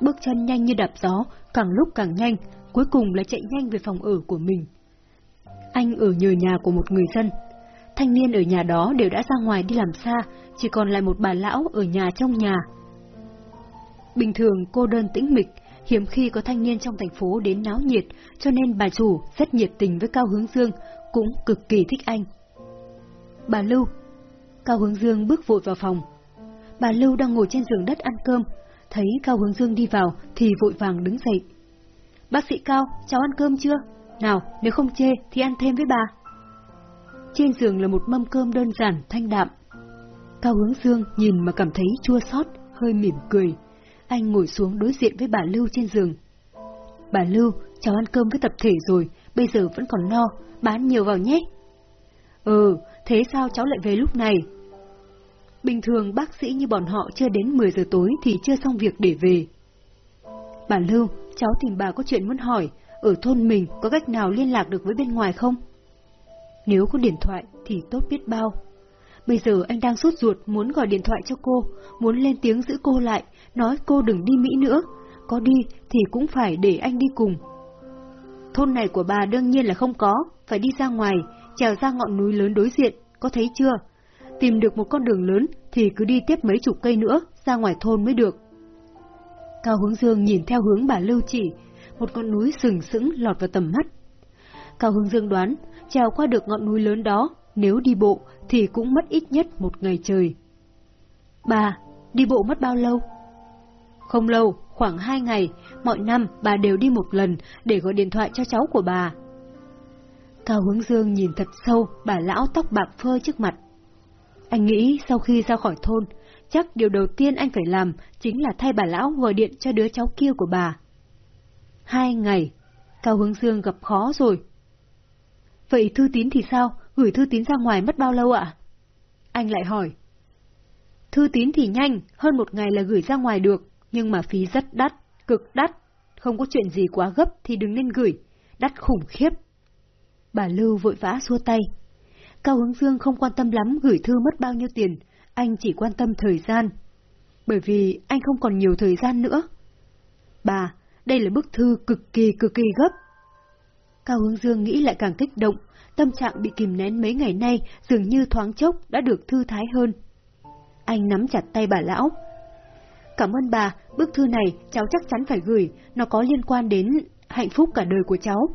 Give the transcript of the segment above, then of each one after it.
bước chân nhanh như đạp gió, càng lúc càng nhanh, cuối cùng là chạy nhanh về phòng ở của mình. Anh ở nhờ nhà của một người dân. Thanh niên ở nhà đó đều đã ra ngoài đi làm xa, chỉ còn lại một bà lão ở nhà trong nhà. Bình thường cô đơn tĩnh mịch, hiếm khi có thanh niên trong thành phố đến náo nhiệt, cho nên bà chủ rất nhiệt tình với Cao Hướng Dương, cũng cực kỳ thích anh. Bà Lưu Cao Hướng Dương bước vội vào phòng. Bà Lưu đang ngồi trên giường đất ăn cơm, thấy Cao Hướng Dương đi vào thì vội vàng đứng dậy. Bác sĩ Cao, cháu ăn cơm chưa? Nào, nếu không chê thì ăn thêm với bà. Trên giường là một mâm cơm đơn giản, thanh đạm. Cao Hướng Dương nhìn mà cảm thấy chua xót, hơi mỉm cười. Anh ngồi xuống đối diện với bà Lưu trên giường. Bà Lưu, cháu ăn cơm với tập thể rồi, bây giờ vẫn còn no, bán nhiều vào nhé. Ừ, thế sao cháu lại về lúc này? Bình thường bác sĩ như bọn họ chưa đến 10 giờ tối thì chưa xong việc để về. Bà Lưu, cháu tìm bà có chuyện muốn hỏi, ở thôn mình có cách nào liên lạc được với bên ngoài không? Nếu có điện thoại thì tốt biết bao. Bây giờ anh đang sốt ruột muốn gọi điện thoại cho cô, muốn lên tiếng giữ cô lại, nói cô đừng đi Mỹ nữa. Có đi thì cũng phải để anh đi cùng. Thôn này của bà đương nhiên là không có, phải đi ra ngoài, trèo ra ngọn núi lớn đối diện, có thấy chưa? Tìm được một con đường lớn thì cứ đi tiếp mấy chục cây nữa, ra ngoài thôn mới được. Cao Hướng Dương nhìn theo hướng bà Lưu chỉ, một con núi sừng sững lọt vào tầm mắt. Cao Hướng Dương đoán, trèo qua được ngọn núi lớn đó, nếu đi bộ thì cũng mất ít nhất một ngày trời. Bà, đi bộ mất bao lâu? Không lâu, khoảng hai ngày, mọi năm bà đều đi một lần để gọi điện thoại cho cháu của bà. Cao Hướng Dương nhìn thật sâu bà lão tóc bạc phơ trước mặt. Anh nghĩ sau khi ra khỏi thôn, chắc điều đầu tiên anh phải làm chính là thay bà lão gọi điện cho đứa cháu kia của bà. Hai ngày, Cao Hướng Dương gặp khó rồi. Vậy thư tín thì sao? Gửi thư tín ra ngoài mất bao lâu ạ? Anh lại hỏi. Thư tín thì nhanh, hơn một ngày là gửi ra ngoài được, nhưng mà phí rất đắt, cực đắt. Không có chuyện gì quá gấp thì đừng nên gửi, đắt khủng khiếp. Bà Lưu vội vã xua tay. Cao Hướng Dương không quan tâm lắm gửi thư mất bao nhiêu tiền, anh chỉ quan tâm thời gian. Bởi vì anh không còn nhiều thời gian nữa. Bà, đây là bức thư cực kỳ cực kỳ gấp. Cao Hướng Dương nghĩ lại càng kích động, tâm trạng bị kìm nén mấy ngày nay dường như thoáng chốc đã được thư thái hơn. Anh nắm chặt tay bà lão. Cảm ơn bà, bức thư này cháu chắc chắn phải gửi, nó có liên quan đến hạnh phúc cả đời của cháu.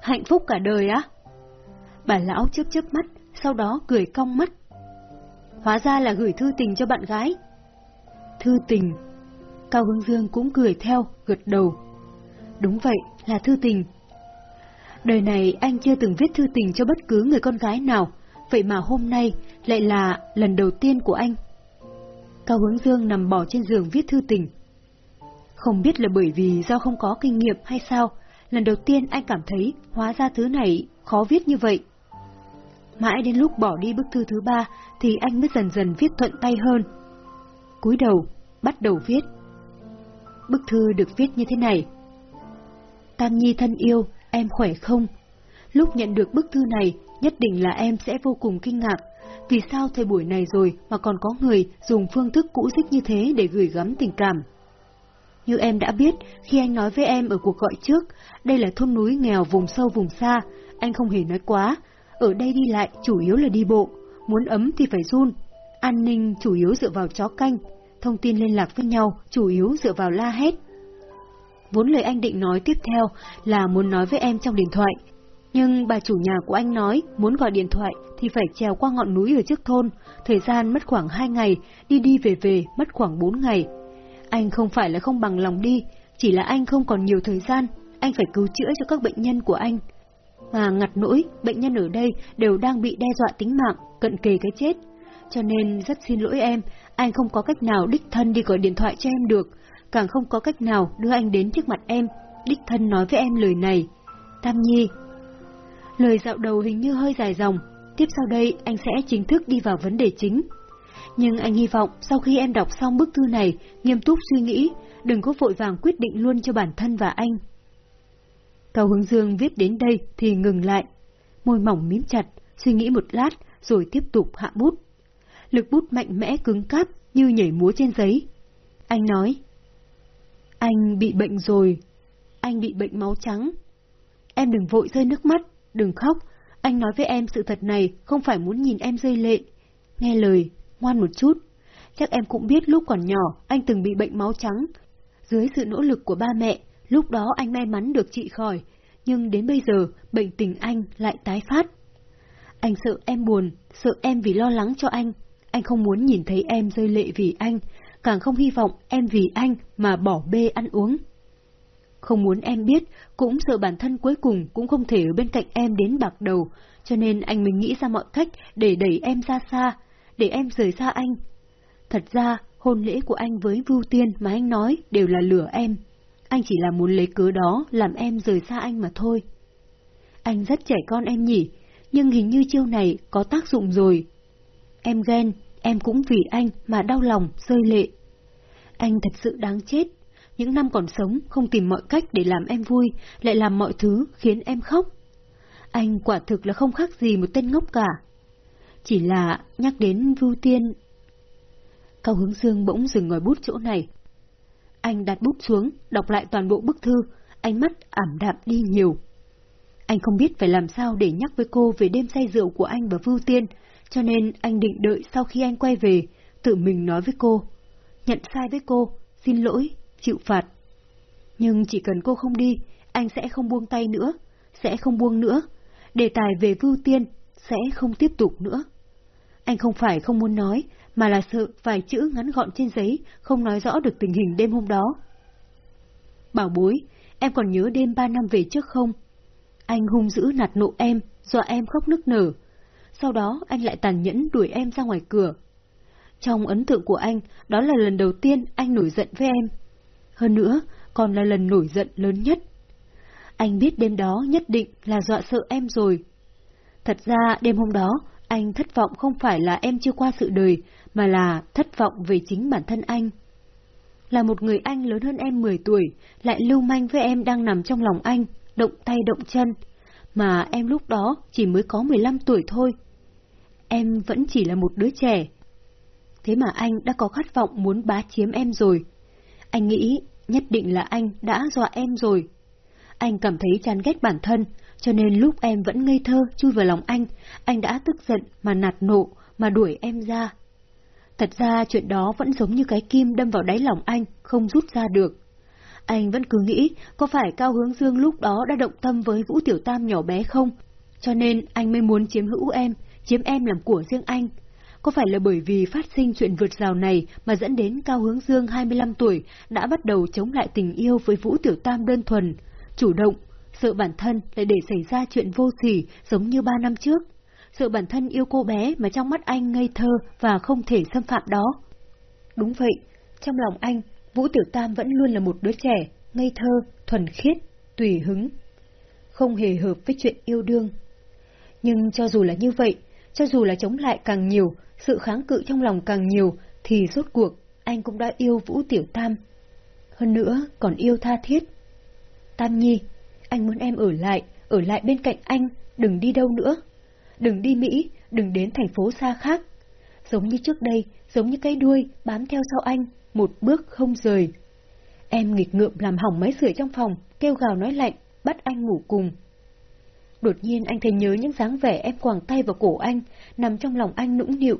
Hạnh phúc cả đời á? Bà lão chớp chớp mắt, sau đó cười cong mắt. Hóa ra là gửi thư tình cho bạn gái. Thư tình. Cao Hướng Dương cũng cười theo, gật đầu. Đúng vậy, là thư tình. Đời này anh chưa từng viết thư tình cho bất cứ người con gái nào, vậy mà hôm nay lại là lần đầu tiên của anh. Cao Hướng Dương nằm bỏ trên giường viết thư tình. Không biết là bởi vì do không có kinh nghiệm hay sao, lần đầu tiên anh cảm thấy hóa ra thứ này khó viết như vậy. Mãi đến lúc bỏ đi bức thư thứ ba thì anh mới dần dần viết thuận tay hơn. cúi đầu, bắt đầu viết. Bức thư được viết như thế này. Tam Nhi thân yêu, em khỏe không? Lúc nhận được bức thư này, nhất định là em sẽ vô cùng kinh ngạc. Vì sao thời buổi này rồi mà còn có người dùng phương thức cũ dích như thế để gửi gắm tình cảm? Như em đã biết, khi anh nói với em ở cuộc gọi trước, đây là thôn núi nghèo vùng sâu vùng xa, anh không hề nói quá. Ở đây đi lại chủ yếu là đi bộ, muốn ấm thì phải run. An ninh chủ yếu dựa vào chó canh, thông tin liên lạc với nhau chủ yếu dựa vào la hét. Vốn lời anh định nói tiếp theo là muốn nói với em trong điện thoại, nhưng bà chủ nhà của anh nói muốn gọi điện thoại thì phải trèo qua ngọn núi ở trước thôn, thời gian mất khoảng 2 ngày, đi đi về về mất khoảng 4 ngày. Anh không phải là không bằng lòng đi, chỉ là anh không còn nhiều thời gian, anh phải cứu chữa cho các bệnh nhân của anh. Mà ngặt nỗi, bệnh nhân ở đây đều đang bị đe dọa tính mạng, cận kề cái chết. Cho nên rất xin lỗi em, anh không có cách nào đích thân đi gọi điện thoại cho em được, càng không có cách nào đưa anh đến trước mặt em, đích thân nói với em lời này. Tam Nhi Lời dạo đầu hình như hơi dài dòng, tiếp sau đây anh sẽ chính thức đi vào vấn đề chính. Nhưng anh hy vọng sau khi em đọc xong bức thư này, nghiêm túc suy nghĩ, đừng có vội vàng quyết định luôn cho bản thân và anh. Cao Hướng Dương viết đến đây thì ngừng lại, môi mỏng mím chặt, suy nghĩ một lát rồi tiếp tục hạ bút. Lực bút mạnh mẽ cứng cáp như nhảy múa trên giấy. Anh nói, Anh bị bệnh rồi. Anh bị bệnh máu trắng. Em đừng vội rơi nước mắt, đừng khóc. Anh nói với em sự thật này không phải muốn nhìn em rơi lệ. Nghe lời, ngoan một chút. Chắc em cũng biết lúc còn nhỏ anh từng bị bệnh máu trắng. Dưới sự nỗ lực của ba mẹ, lúc đó anh may mắn được trị khỏi. Nhưng đến bây giờ, bệnh tình anh lại tái phát. Anh sợ em buồn, sợ em vì lo lắng cho anh. Anh không muốn nhìn thấy em rơi lệ vì anh, càng không hy vọng em vì anh mà bỏ bê ăn uống. Không muốn em biết, cũng sợ bản thân cuối cùng cũng không thể ở bên cạnh em đến bạc đầu, cho nên anh mới nghĩ ra mọi cách để đẩy em ra xa, để em rời xa anh. Thật ra, hôn lễ của anh với Vưu Tiên mà anh nói đều là lửa em. Anh chỉ là muốn lấy cớ đó làm em rời xa anh mà thôi. Anh rất trẻ con em nhỉ, nhưng hình như chiêu này có tác dụng rồi. Em ghen, em cũng vì anh mà đau lòng, rơi lệ. Anh thật sự đáng chết. Những năm còn sống không tìm mọi cách để làm em vui, lại làm mọi thứ khiến em khóc. Anh quả thực là không khác gì một tên ngốc cả. Chỉ là nhắc đến Vưu Tiên... Cao Hướng Dương bỗng dừng ngòi bút chỗ này. Anh đặt bút xuống, đọc lại toàn bộ bức thư, ánh mắt ảm đạm đi nhiều. Anh không biết phải làm sao để nhắc với cô về đêm say rượu của anh và Vưu Tiên, cho nên anh định đợi sau khi anh quay về, tự mình nói với cô. Nhận sai với cô, xin lỗi, chịu phạt. Nhưng chỉ cần cô không đi, anh sẽ không buông tay nữa, sẽ không buông nữa. Đề tài về Vưu Tiên sẽ không tiếp tục nữa. Anh không phải không muốn nói, mà là sợ vài chữ ngắn gọn trên giấy không nói rõ được tình hình đêm hôm đó. Bảo bối, em còn nhớ đêm ba năm về trước không? Anh hung dữ nạt nộ em, dọa em khóc nức nở. Sau đó anh lại tàn nhẫn đuổi em ra ngoài cửa. Trong ấn tượng của anh, đó là lần đầu tiên anh nổi giận với em. Hơn nữa, còn là lần nổi giận lớn nhất. Anh biết đêm đó nhất định là dọa sợ em rồi. Thật ra đêm hôm đó, anh thất vọng không phải là em chưa qua sự đời, mà là thất vọng về chính bản thân anh. Là một người anh lớn hơn em 10 tuổi, lại lưu manh với em đang nằm trong lòng anh, động tay động chân, mà em lúc đó chỉ mới có 15 tuổi thôi. Em vẫn chỉ là một đứa trẻ. Thế mà anh đã có khát vọng muốn bá chiếm em rồi. Anh nghĩ nhất định là anh đã dọa em rồi. Anh cảm thấy chán ghét bản thân, cho nên lúc em vẫn ngây thơ chui vào lòng anh, anh đã tức giận mà nạt nộ, mà đuổi em ra. Thật ra chuyện đó vẫn giống như cái kim đâm vào đáy lòng anh, không rút ra được. Anh vẫn cứ nghĩ có phải Cao Hướng Dương lúc đó đã động tâm với Vũ Tiểu Tam nhỏ bé không? Cho nên anh mới muốn chiếm hữu em, chiếm em làm của riêng anh. Có phải là bởi vì phát sinh chuyện vượt rào này mà dẫn đến Cao Hướng Dương 25 tuổi đã bắt đầu chống lại tình yêu với Vũ Tiểu Tam đơn thuần, chủ động, sợ bản thân lại để xảy ra chuyện vô sỉ giống như ba năm trước? Sự bản thân yêu cô bé mà trong mắt anh ngây thơ và không thể xâm phạm đó? Đúng vậy, trong lòng anh Vũ Tiểu Tam vẫn luôn là một đứa trẻ, ngây thơ, thuần khiết, tùy hứng. Không hề hợp với chuyện yêu đương. Nhưng cho dù là như vậy, cho dù là chống lại càng nhiều, sự kháng cự trong lòng càng nhiều, thì rốt cuộc anh cũng đã yêu Vũ Tiểu Tam. Hơn nữa còn yêu tha thiết. Tam Nhi, anh muốn em ở lại, ở lại bên cạnh anh, đừng đi đâu nữa. Đừng đi Mỹ, đừng đến thành phố xa khác. Giống như trước đây, giống như cái đuôi bám theo sau anh, một bước không rời. Em nghịch ngợm làm hỏng máy sưởi trong phòng, kêu gào nói lạnh, bắt anh ngủ cùng. Đột nhiên anh thấy nhớ những dáng vẻ em quàng tay vào cổ anh, nằm trong lòng anh nũng nịu.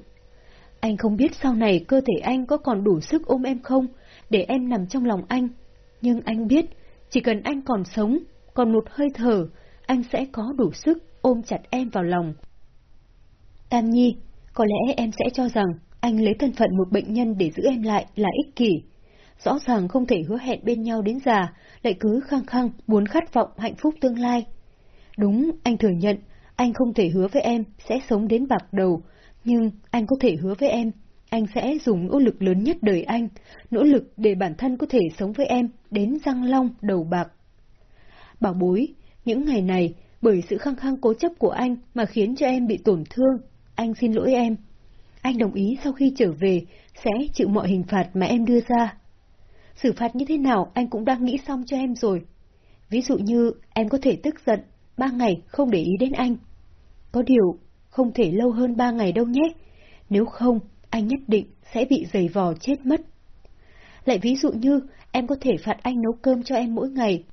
Anh không biết sau này cơ thể anh có còn đủ sức ôm em không, để em nằm trong lòng anh. Nhưng anh biết, chỉ cần anh còn sống, còn một hơi thở, anh sẽ có đủ sức ôm chặt em vào lòng. Tam Nhi, có lẽ em sẽ cho rằng anh lấy thân phận một bệnh nhân để giữ em lại là ích kỷ. Rõ ràng không thể hứa hẹn bên nhau đến già, lại cứ khăng khăng muốn khát vọng hạnh phúc tương lai. Đúng, anh thừa nhận, anh không thể hứa với em sẽ sống đến bạc đầu, nhưng anh có thể hứa với em, anh sẽ dùng nỗ lực lớn nhất đời anh, nỗ lực để bản thân có thể sống với em đến răng long đầu bạc. Bảo bối, những ngày này, bởi sự khăng khăng cố chấp của anh mà khiến cho em bị tổn thương, anh xin lỗi em. Anh đồng ý sau khi trở về sẽ chịu mọi hình phạt mà em đưa ra. Xử phạt như thế nào anh cũng đang nghĩ xong cho em rồi. Ví dụ như em có thể tức giận, ba ngày không để ý đến anh. Có điều, không thể lâu hơn ba ngày đâu nhé. Nếu không, anh nhất định sẽ bị giày vò chết mất. Lại ví dụ như, em có thể phạt anh nấu cơm cho em mỗi ngày.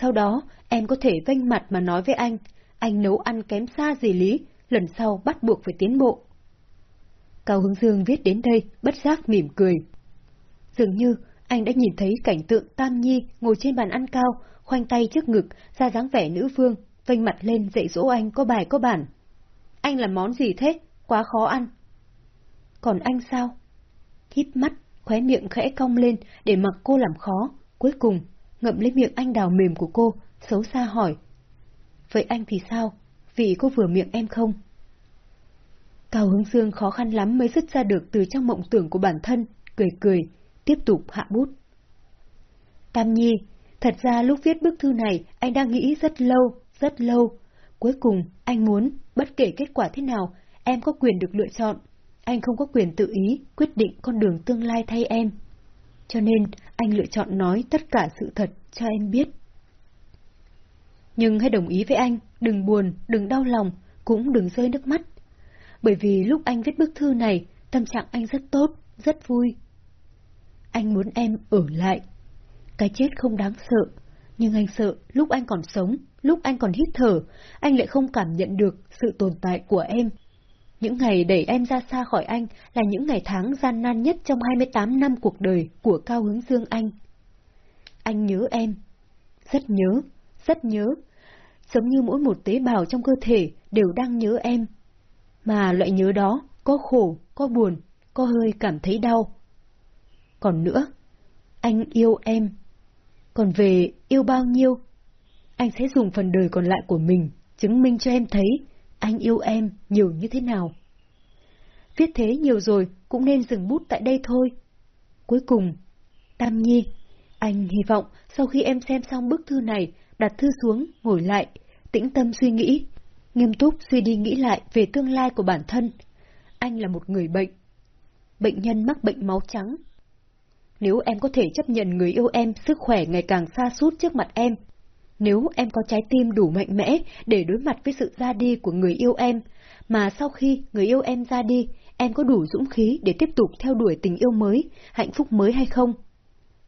Sau đó, em có thể vênh mặt mà nói với anh, anh nấu ăn kém xa gì lý, lần sau bắt buộc phải tiến bộ. Cao Hướng Dương viết đến đây, bất giác mỉm cười. Dường như, anh đã nhìn thấy cảnh tượng Tam Nhi ngồi trên bàn ăn cao, khoanh tay trước ngực, ra dáng vẻ nữ vương, vênh mặt lên dạy dỗ anh có bài có bản. Anh làm món gì thế? Quá khó ăn. Còn anh sao? Híp mắt, khóe miệng khẽ cong lên để mặc cô làm khó, cuối cùng ngậm lấy miệng anh đào mềm của cô, xấu xa hỏi. Vậy anh thì sao? Vì có vừa miệng em không? Cao Hướng Dương khó khăn lắm mới dứt ra được từ trong mộng tưởng của bản thân, cười cười, tiếp tục hạ bút. Tam Nhi, thật ra lúc viết bức thư này anh đang nghĩ rất lâu, rất lâu. Cuối cùng, anh muốn, bất kể kết quả thế nào, em có quyền được lựa chọn. Anh không có quyền tự ý, quyết định con đường tương lai thay em. Cho nên, anh lựa chọn nói tất cả sự thật cho em biết. Nhưng hãy đồng ý với anh, đừng buồn, đừng đau lòng, cũng đừng rơi nước mắt. Bởi vì lúc anh viết bức thư này, tâm trạng anh rất tốt, rất vui. Anh muốn em ở lại. Cái chết không đáng sợ, nhưng anh sợ lúc anh còn sống, lúc anh còn hít thở, anh lại không cảm nhận được sự tồn tại của em. Những ngày đẩy em ra xa khỏi anh là những ngày tháng gian nan nhất trong 28 năm cuộc đời của Cao Hướng Dương Anh. Anh nhớ em. Rất nhớ, rất nhớ. Giống như mỗi một tế bào trong cơ thể đều đang nhớ em. Mà loại nhớ đó có khổ, có buồn, có hơi cảm thấy đau. Còn nữa, anh yêu em. Còn về yêu bao nhiêu, anh sẽ dùng phần đời còn lại của mình chứng minh cho em thấy anh yêu em nhiều như thế nào. Viết thế nhiều rồi cũng nên dừng bút tại đây thôi. Cuối cùng, Tam Nhi, anh hy vọng sau khi em xem xong bức thư này, đặt thư xuống, ngồi lại, tĩnh tâm suy nghĩ, nghiêm túc suy đi nghĩ lại về tương lai của bản thân. Anh là một người bệnh. Bệnh nhân mắc bệnh máu trắng. Nếu em có thể chấp nhận người yêu em sức khỏe ngày càng xa sút trước mặt em, nếu em có trái tim đủ mạnh mẽ để đối mặt với sự ra đi của người yêu em, mà sau khi người yêu em ra đi, em có đủ dũng khí để tiếp tục theo đuổi tình yêu mới, hạnh phúc mới hay không?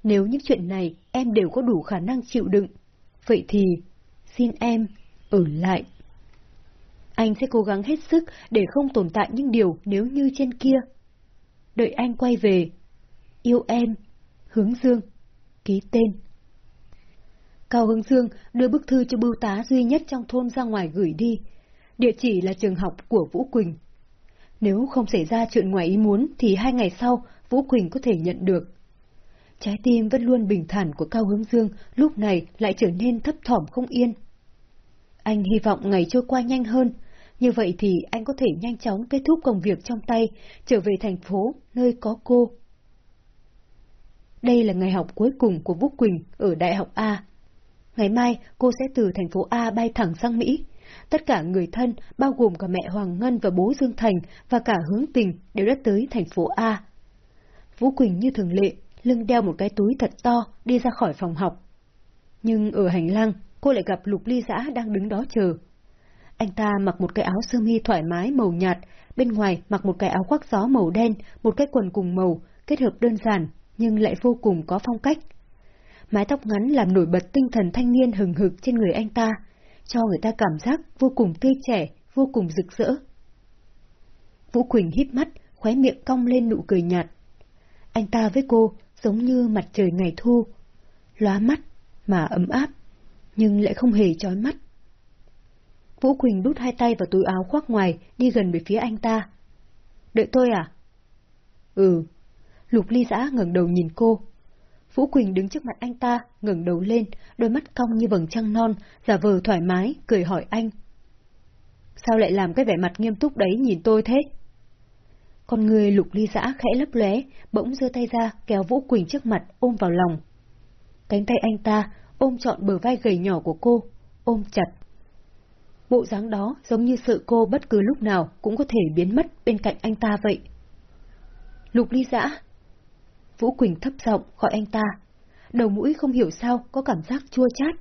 Nếu những chuyện này em đều có đủ khả năng chịu đựng, vậy thì xin em ở lại. Anh sẽ cố gắng hết sức để không tồn tại những điều nếu như trên kia. Đợi anh quay về. Yêu em. Hướng Dương. Ký tên. Cao Hướng Dương đưa bức thư cho bưu tá duy nhất trong thôn ra ngoài gửi đi. Địa chỉ là trường học của Vũ Quỳnh. Nếu không xảy ra chuyện ngoài ý muốn thì hai ngày sau, Vũ Quỳnh có thể nhận được. Trái tim vẫn luôn bình thản của Cao Hướng Dương lúc này lại trở nên thấp thỏm không yên. Anh hy vọng ngày trôi qua nhanh hơn, như vậy thì anh có thể nhanh chóng kết thúc công việc trong tay, trở về thành phố, nơi có cô. Đây là ngày học cuối cùng của Vũ Quỳnh ở Đại học A. Ngày mai cô sẽ từ thành phố A bay thẳng sang Mỹ. Tất cả người thân, bao gồm cả mẹ Hoàng Ngân và bố Dương Thành và cả hướng tình đều đã tới thành phố A. Vũ Quỳnh như thường lệ, lưng đeo một cái túi thật to đi ra khỏi phòng học. Nhưng ở hành lang, cô lại gặp Lục Ly Giã đang đứng đó chờ. Anh ta mặc một cái áo sơ mi thoải mái màu nhạt, bên ngoài mặc một cái áo khoác gió màu đen, một cái quần cùng màu, kết hợp đơn giản, nhưng lại vô cùng có phong cách mái tóc ngắn làm nổi bật tinh thần thanh niên hừng hực trên người anh ta, cho người ta cảm giác vô cùng tươi trẻ, vô cùng rực rỡ. Vũ Quỳnh híp mắt, khóe miệng cong lên nụ cười nhạt. Anh ta với cô giống như mặt trời ngày thu, lóa mắt mà ấm áp, nhưng lại không hề chói mắt. Vũ Quỳnh đút hai tay vào túi áo khoác ngoài, đi gần về phía anh ta. Đợi tôi à? Ừ. Lục ly giã ngẩng đầu nhìn cô, Vũ Quỳnh đứng trước mặt anh ta, ngẩng đầu lên, đôi mắt cong như vầng trăng non, giả vờ thoải mái, cười hỏi anh. Sao lại làm cái vẻ mặt nghiêm túc đấy nhìn tôi thế? Con người lục ly giã khẽ lấp lóe, bỗng giơ tay ra kéo Vũ Quỳnh trước mặt ôm vào lòng. Cánh tay anh ta ôm trọn bờ vai gầy nhỏ của cô, ôm chặt. Bộ dáng đó giống như sự cô bất cứ lúc nào cũng có thể biến mất bên cạnh anh ta vậy. Lục ly giã, Vũ Quỳnh thấp giọng gọi anh ta. Đầu mũi không hiểu sao có cảm giác chua chát.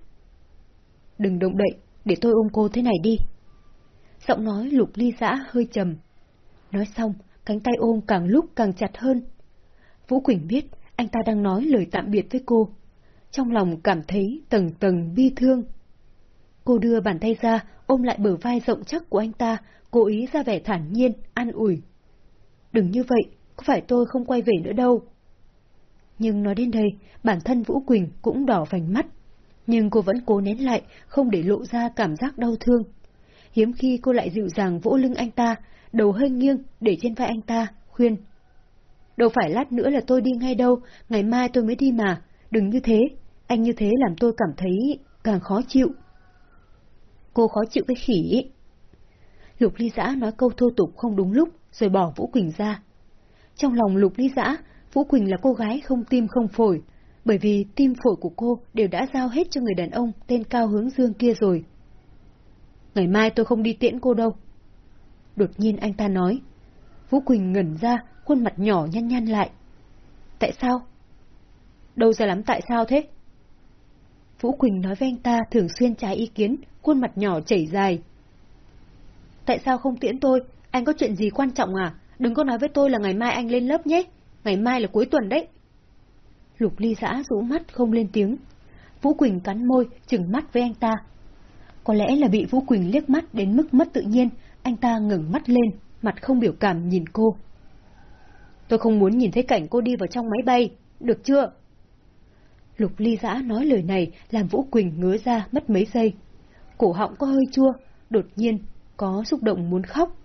Đừng động đậy, để tôi ôm cô thế này đi. Giọng nói lục ly giã hơi trầm. Nói xong, cánh tay ôm càng lúc càng chặt hơn. Vũ Quỳnh biết anh ta đang nói lời tạm biệt với cô. Trong lòng cảm thấy tầng tầng bi thương. Cô đưa bàn tay ra, ôm lại bờ vai rộng chắc của anh ta, cố ý ra vẻ thản nhiên, an ủi. Đừng như vậy, có phải tôi không quay về nữa đâu. Nhưng nói đến đây, bản thân Vũ Quỳnh cũng đỏ vành mắt. Nhưng cô vẫn cố nén lại, không để lộ ra cảm giác đau thương. Hiếm khi cô lại dịu dàng vỗ lưng anh ta, đầu hơi nghiêng để trên vai anh ta, khuyên. Đâu phải lát nữa là tôi đi ngay đâu, ngày mai tôi mới đi mà, đừng như thế, anh như thế làm tôi cảm thấy càng khó chịu. Cô khó chịu cái khỉ Lục ly giã nói câu thô tục không đúng lúc, rồi bỏ Vũ Quỳnh ra. Trong lòng lục ly giã, Vũ Quỳnh là cô gái không tim không phổi, bởi vì tim phổi của cô đều đã giao hết cho người đàn ông tên Cao Hướng Dương kia rồi. Ngày mai tôi không đi tiễn cô đâu. Đột nhiên anh ta nói. Vũ Quỳnh ngẩn ra, khuôn mặt nhỏ nhăn nhăn lại. Tại sao? Đâu ra lắm tại sao thế? Vũ Quỳnh nói với anh ta thường xuyên trái ý kiến, khuôn mặt nhỏ chảy dài. Tại sao không tiễn tôi? Anh có chuyện gì quan trọng à? Đừng có nói với tôi là ngày mai anh lên lớp nhé. Ngày mai là cuối tuần đấy. Lục ly giã rũ mắt không lên tiếng. Vũ Quỳnh cắn môi, chừng mắt với anh ta. Có lẽ là bị Vũ Quỳnh liếc mắt đến mức mất tự nhiên, anh ta ngừng mắt lên, mặt không biểu cảm nhìn cô. Tôi không muốn nhìn thấy cảnh cô đi vào trong máy bay, được chưa? Lục ly giã nói lời này làm Vũ Quỳnh ngứa ra mất mấy giây. Cổ họng có hơi chua, đột nhiên, có xúc động muốn khóc.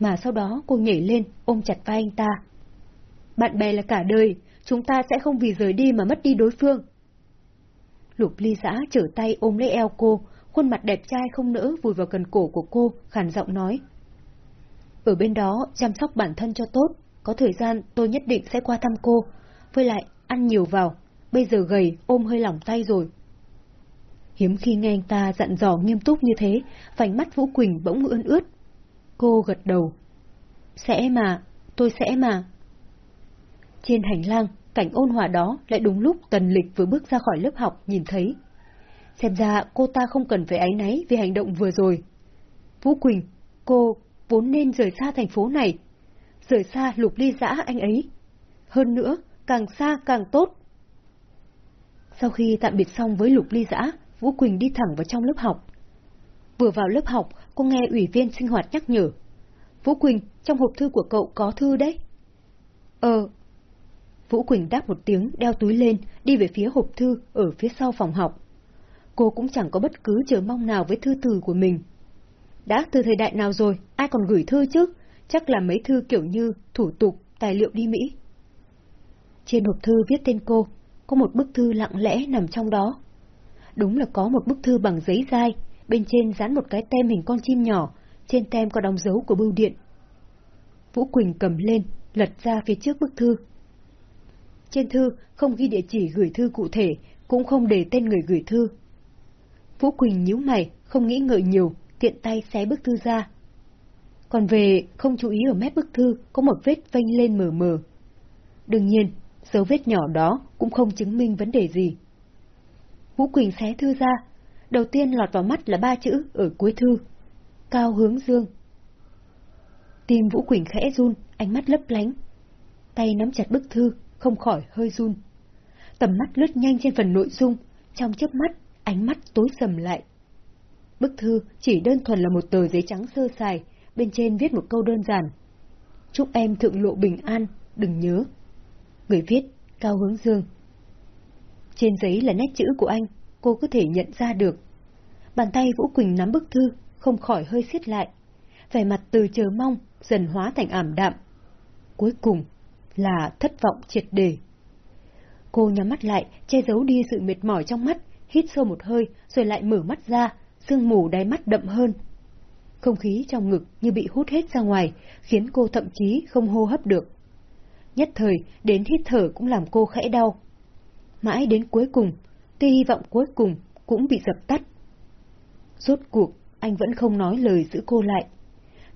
Mà sau đó cô nhảy lên, ôm chặt vai anh ta. Bạn bè là cả đời, chúng ta sẽ không vì rời đi mà mất đi đối phương. Lục ly giã trở tay ôm lấy eo cô, khuôn mặt đẹp trai không nỡ vùi vào cần cổ của cô, khàn giọng nói. Ở bên đó, chăm sóc bản thân cho tốt, có thời gian tôi nhất định sẽ qua thăm cô, với lại ăn nhiều vào, bây giờ gầy ôm hơi lỏng tay rồi. Hiếm khi nghe anh ta dặn dò nghiêm túc như thế, vành mắt Vũ Quỳnh bỗng ươn ướt. Cô gật đầu. Sẽ mà, tôi sẽ mà. Trên hành lang, cảnh ôn hòa đó lại đúng lúc Tần Lịch vừa bước ra khỏi lớp học nhìn thấy. Xem ra cô ta không cần phải áy náy vì hành động vừa rồi. Vũ Quỳnh, cô vốn nên rời xa thành phố này. Rời xa lục ly giã anh ấy. Hơn nữa, càng xa càng tốt. Sau khi tạm biệt xong với lục ly giã, Vũ Quỳnh đi thẳng vào trong lớp học. Vừa vào lớp học, cô nghe ủy viên sinh hoạt nhắc nhở. Vũ Quỳnh, trong hộp thư của cậu có thư đấy. Ờ. Vũ Quỳnh đáp một tiếng, đeo túi lên, đi về phía hộp thư ở phía sau phòng học. Cô cũng chẳng có bất cứ chờ mong nào với thư từ của mình. Đã từ thời đại nào rồi, ai còn gửi thư chứ? Chắc là mấy thư kiểu như thủ tục, tài liệu đi Mỹ. Trên hộp thư viết tên cô, có một bức thư lặng lẽ nằm trong đó. Đúng là có một bức thư bằng giấy dai, bên trên dán một cái tem hình con chim nhỏ, trên tem có đóng dấu của bưu điện. Vũ Quỳnh cầm lên, lật ra phía trước bức thư. Trên thư không ghi địa chỉ gửi thư cụ thể, cũng không để tên người gửi thư. Vũ Quỳnh nhíu mày, không nghĩ ngợi nhiều, tiện tay xé bức thư ra. Còn về, không chú ý ở mép bức thư có một vết vênh lên mờ mờ. Đương nhiên, dấu vết nhỏ đó cũng không chứng minh vấn đề gì. Vũ Quỳnh xé thư ra, đầu tiên lọt vào mắt là ba chữ ở cuối thư. Cao hướng dương. Tim Vũ Quỳnh khẽ run, ánh mắt lấp lánh. Tay nắm chặt bức thư, không khỏi hơi run. Tầm mắt lướt nhanh trên phần nội dung, trong chớp mắt, ánh mắt tối sầm lại. Bức thư chỉ đơn thuần là một tờ giấy trắng sơ sài, bên trên viết một câu đơn giản. Chúc em thượng lộ bình an, đừng nhớ. Người viết, Cao Hướng Dương. Trên giấy là nét chữ của anh, cô có thể nhận ra được. Bàn tay Vũ Quỳnh nắm bức thư, không khỏi hơi siết lại. Vẻ mặt từ chờ mong, dần hóa thành ảm đạm. Cuối cùng là thất vọng triệt đề. Cô nhắm mắt lại, che giấu đi sự mệt mỏi trong mắt, hít sâu một hơi, rồi lại mở mắt ra, sương mù đáy mắt đậm hơn. Không khí trong ngực như bị hút hết ra ngoài, khiến cô thậm chí không hô hấp được. Nhất thời, đến hít thở cũng làm cô khẽ đau. Mãi đến cuối cùng, tia hy vọng cuối cùng cũng bị dập tắt. Rốt cuộc, anh vẫn không nói lời giữ cô lại.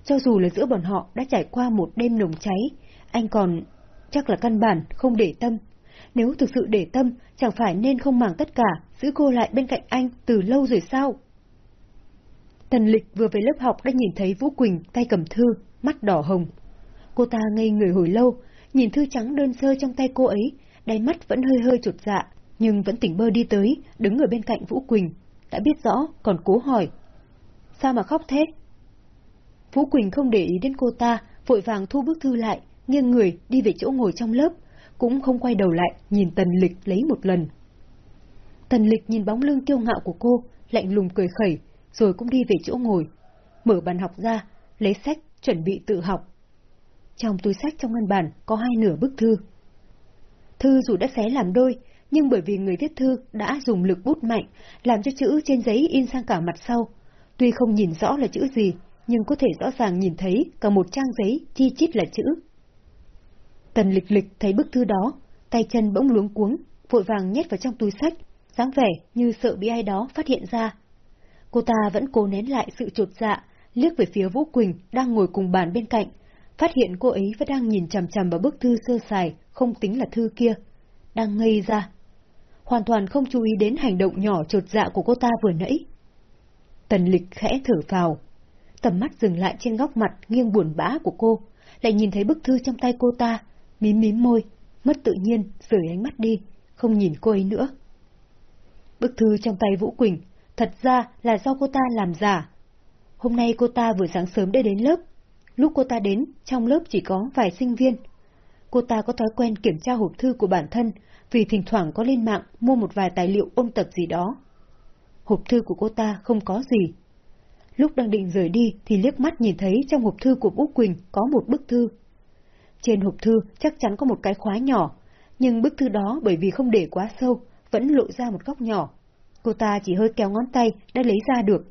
Cho dù là giữa bọn họ đã trải qua một đêm nồng cháy, anh còn chắc là căn bản không để tâm. Nếu thực sự để tâm, chẳng phải nên không màng tất cả, giữ cô lại bên cạnh anh từ lâu rồi sao? Tần lịch vừa về lớp học đã nhìn thấy Vũ Quỳnh tay cầm thư, mắt đỏ hồng. Cô ta ngây người hồi lâu, nhìn thư trắng đơn sơ trong tay cô ấy, đáy mắt vẫn hơi hơi chột dạ, nhưng vẫn tỉnh bơ đi tới, đứng ở bên cạnh Vũ Quỳnh. Đã biết rõ, còn cố hỏi. Sao mà khóc thế? Vũ Quỳnh không để ý đến cô ta, vội vàng thu bức thư lại, nghiêng người đi về chỗ ngồi trong lớp, cũng không quay đầu lại nhìn Tần Lịch lấy một lần. Tần Lịch nhìn bóng lưng kiêu ngạo của cô, lạnh lùng cười khẩy, rồi cũng đi về chỗ ngồi, mở bàn học ra, lấy sách, chuẩn bị tự học. Trong túi sách trong ngân bàn có hai nửa bức thư. Thư dù đã xé làm đôi, nhưng bởi vì người viết thư đã dùng lực bút mạnh, làm cho chữ trên giấy in sang cả mặt sau. Tuy không nhìn rõ là chữ gì, nhưng có thể rõ ràng nhìn thấy cả một trang giấy chi chít là chữ. Tần lịch lịch thấy bức thư đó, tay chân bỗng luống cuống, vội vàng nhét vào trong túi sách, dáng vẻ như sợ bị ai đó phát hiện ra. Cô ta vẫn cố nén lại sự trột dạ, liếc về phía Vũ Quỳnh đang ngồi cùng bàn bên cạnh, phát hiện cô ấy vẫn đang nhìn chằm chằm vào bức thư sơ sài, không tính là thư kia. Đang ngây ra. Hoàn toàn không chú ý đến hành động nhỏ trột dạ của cô ta vừa nãy. Tần lịch khẽ thở vào. Tầm mắt dừng lại trên góc mặt nghiêng buồn bã của cô, lại nhìn thấy bức thư trong tay cô ta, mím mím môi, mất tự nhiên, rời ánh mắt đi, không nhìn cô ấy nữa. Bức thư trong tay Vũ Quỳnh, thật ra là do cô ta làm giả. Hôm nay cô ta vừa sáng sớm đã đến lớp. Lúc cô ta đến, trong lớp chỉ có vài sinh viên. Cô ta có thói quen kiểm tra hộp thư của bản thân, vì thỉnh thoảng có lên mạng mua một vài tài liệu ôn tập gì đó. Hộp thư của cô ta không có gì. Lúc đang định rời đi thì liếc mắt nhìn thấy trong hộp thư của Vũ Quỳnh có một bức thư. Trên hộp thư chắc chắn có một cái khóa nhỏ, nhưng bức thư đó bởi vì không để quá sâu, vẫn lộ ra một góc nhỏ. Cô ta chỉ hơi kéo ngón tay đã lấy ra được.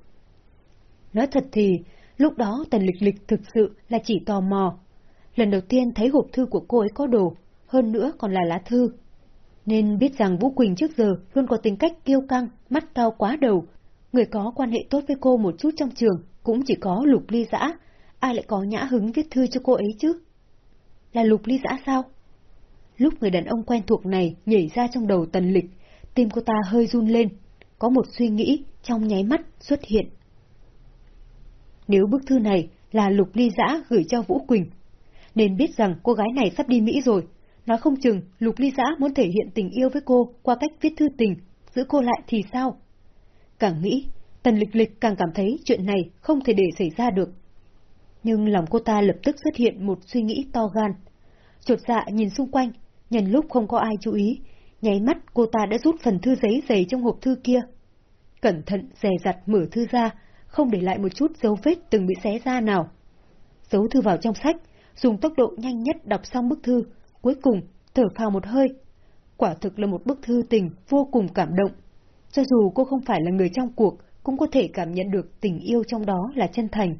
Nói thật thì, lúc đó Tần Lịch Lịch thực sự là chỉ tò mò. Lần đầu tiên thấy hộp thư của cô ấy có đồ, hơn nữa còn là lá thư. Nên biết rằng Vũ Quỳnh trước giờ luôn có tính cách kiêu căng, mắt cao quá đầu. Người có quan hệ tốt với cô một chút trong trường cũng chỉ có Lục Ly Dã, ai lại có nhã hứng viết thư cho cô ấy chứ? Là Lục Ly Dã sao? Lúc người đàn ông quen thuộc này nhảy ra trong đầu Tần Lịch, tim cô ta hơi run lên, có một suy nghĩ trong nháy mắt xuất hiện. Nếu bức thư này là Lục Ly Giã gửi cho Vũ Quỳnh, nên biết rằng cô gái này sắp đi Mỹ rồi, nói không chừng Lục Ly Giã muốn thể hiện tình yêu với cô qua cách viết thư tình, giữ cô lại thì sao? Càng nghĩ, Tần Lịch Lịch càng cảm thấy chuyện này không thể để xảy ra được. Nhưng lòng cô ta lập tức xuất hiện một suy nghĩ to gan. Chột dạ nhìn xung quanh, nhân lúc không có ai chú ý, nháy mắt cô ta đã rút phần thư giấy dày trong hộp thư kia. Cẩn thận dè dặt mở thư ra, không để lại một chút dấu vết từng bị xé ra nào. Giấu thư vào trong sách, dùng tốc độ nhanh nhất đọc xong bức thư, cuối cùng thở phào một hơi. Quả thực là một bức thư tình vô cùng cảm động. Cho dù cô không phải là người trong cuộc, cũng có thể cảm nhận được tình yêu trong đó là chân thành.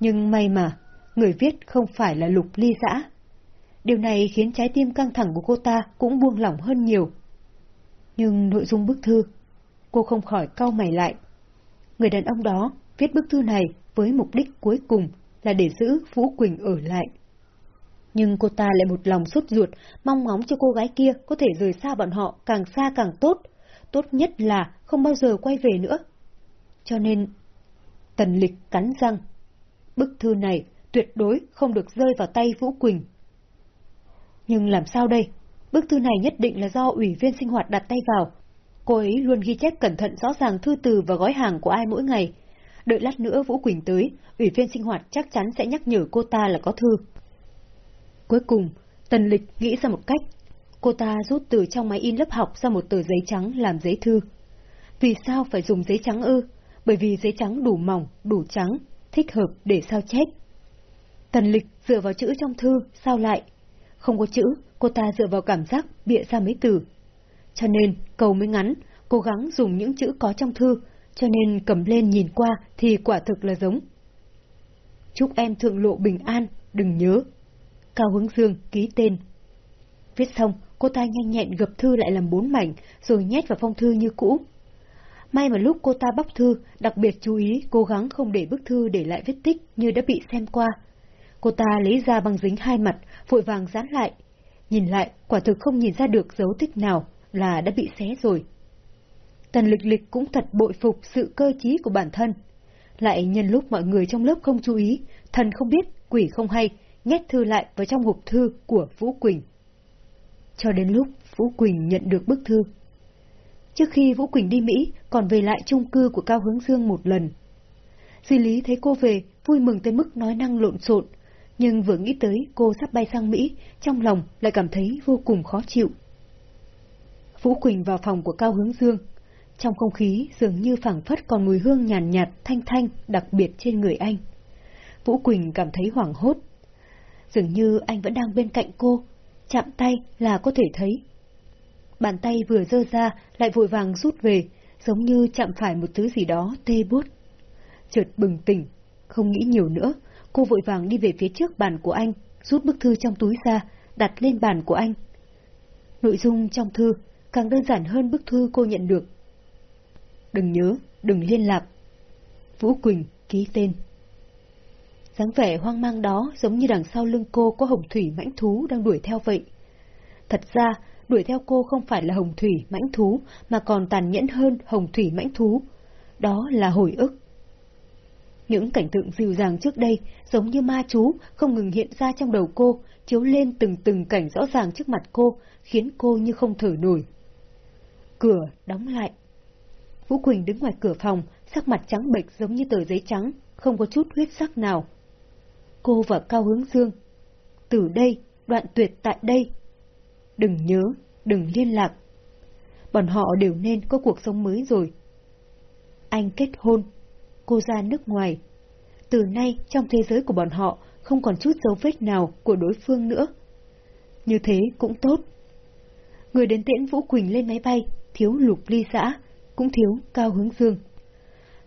Nhưng may mà, người viết không phải là lục ly dã. Điều này khiến trái tim căng thẳng của cô ta cũng buông lỏng hơn nhiều. Nhưng nội dung bức thư, cô không khỏi cau mày lại. Người đàn ông đó viết bức thư này với mục đích cuối cùng là để giữ Vũ Quỳnh ở lại. Nhưng cô ta lại một lòng sốt ruột, mong ngóng cho cô gái kia có thể rời xa bọn họ càng xa càng tốt. Tốt nhất là không bao giờ quay về nữa. Cho nên, Tần Lịch cắn răng. Bức thư này tuyệt đối không được rơi vào tay Vũ Quỳnh. Nhưng làm sao đây? Bức thư này nhất định là do ủy viên sinh hoạt đặt tay vào. Cô ấy luôn ghi chép cẩn thận rõ ràng thư từ và gói hàng của ai mỗi ngày. Đợi lát nữa Vũ Quỳnh tới, ủy viên sinh hoạt chắc chắn sẽ nhắc nhở cô ta là có thư. Cuối cùng, Tần Lịch nghĩ ra một cách. Cô ta rút từ trong máy in lớp học ra một tờ giấy trắng làm giấy thư. Vì sao phải dùng giấy trắng ư? Bởi vì giấy trắng đủ mỏng, đủ trắng, thích hợp để sao chép. Tần Lịch dựa vào chữ trong thư, sao lại, không có chữ, cô ta dựa vào cảm giác bịa ra mấy từ. Cho nên, câu mới ngắn, cố gắng dùng những chữ có trong thư, cho nên cầm lên nhìn qua thì quả thực là giống. Chúc em thượng lộ bình an, đừng nhớ. Cao Hướng Dương ký tên. Viết xong, cô ta nhanh nhẹn gập thư lại làm bốn mảnh, rồi nhét vào phong thư như cũ. May mà lúc cô ta bóc thư, đặc biệt chú ý cố gắng không để bức thư để lại vết tích như đã bị xem qua. Cô ta lấy ra băng dính hai mặt, vội vàng dán lại. Nhìn lại, quả thực không nhìn ra được dấu tích nào là đã bị xé rồi. Tần lịch lịch cũng thật bội phục sự cơ trí của bản thân. Lại nhân lúc mọi người trong lớp không chú ý, thần không biết, quỷ không hay, nhét thư lại vào trong hộp thư của Vũ Quỳnh. Cho đến lúc Vũ Quỳnh nhận được bức thư. Trước khi Vũ Quỳnh đi Mỹ, còn về lại chung cư của Cao Hướng Dương một lần. Duy Lý thấy cô về, vui mừng tới mức nói năng lộn xộn, nhưng vừa nghĩ tới cô sắp bay sang Mỹ, trong lòng lại cảm thấy vô cùng khó chịu. Vũ Quỳnh vào phòng của Cao Hướng Dương. Trong không khí dường như phảng phất còn mùi hương nhàn nhạt, nhạt, thanh thanh, đặc biệt trên người anh. Vũ Quỳnh cảm thấy hoảng hốt. Dường như anh vẫn đang bên cạnh cô, chạm tay là có thể thấy. Bàn tay vừa dơ ra lại vội vàng rút về, giống như chạm phải một thứ gì đó tê bút. Chợt bừng tỉnh, không nghĩ nhiều nữa, cô vội vàng đi về phía trước bàn của anh, rút bức thư trong túi ra, đặt lên bàn của anh. Nội dung trong thư càng đơn giản hơn bức thư cô nhận được. Đừng nhớ, đừng liên lạc. Vũ Quỳnh ký tên. dáng vẻ hoang mang đó giống như đằng sau lưng cô có hồng thủy mãnh thú đang đuổi theo vậy. Thật ra, đuổi theo cô không phải là hồng thủy mãnh thú, mà còn tàn nhẫn hơn hồng thủy mãnh thú. Đó là hồi ức. Những cảnh tượng dịu dàng trước đây, giống như ma chú, không ngừng hiện ra trong đầu cô, chiếu lên từng từng cảnh rõ ràng trước mặt cô, khiến cô như không thở nổi. Cửa đóng lại. Vũ Quỳnh đứng ngoài cửa phòng, sắc mặt trắng bệch giống như tờ giấy trắng, không có chút huyết sắc nào. Cô và Cao Hướng Dương. Từ đây, đoạn tuyệt tại đây. Đừng nhớ, đừng liên lạc. Bọn họ đều nên có cuộc sống mới rồi. Anh kết hôn, cô ra nước ngoài. Từ nay, trong thế giới của bọn họ, không còn chút dấu vết nào của đối phương nữa. Như thế cũng tốt. Người đến tiễn Vũ Quỳnh lên máy bay, thiếu lục ly xã, cũng thiếu cao hướng dương.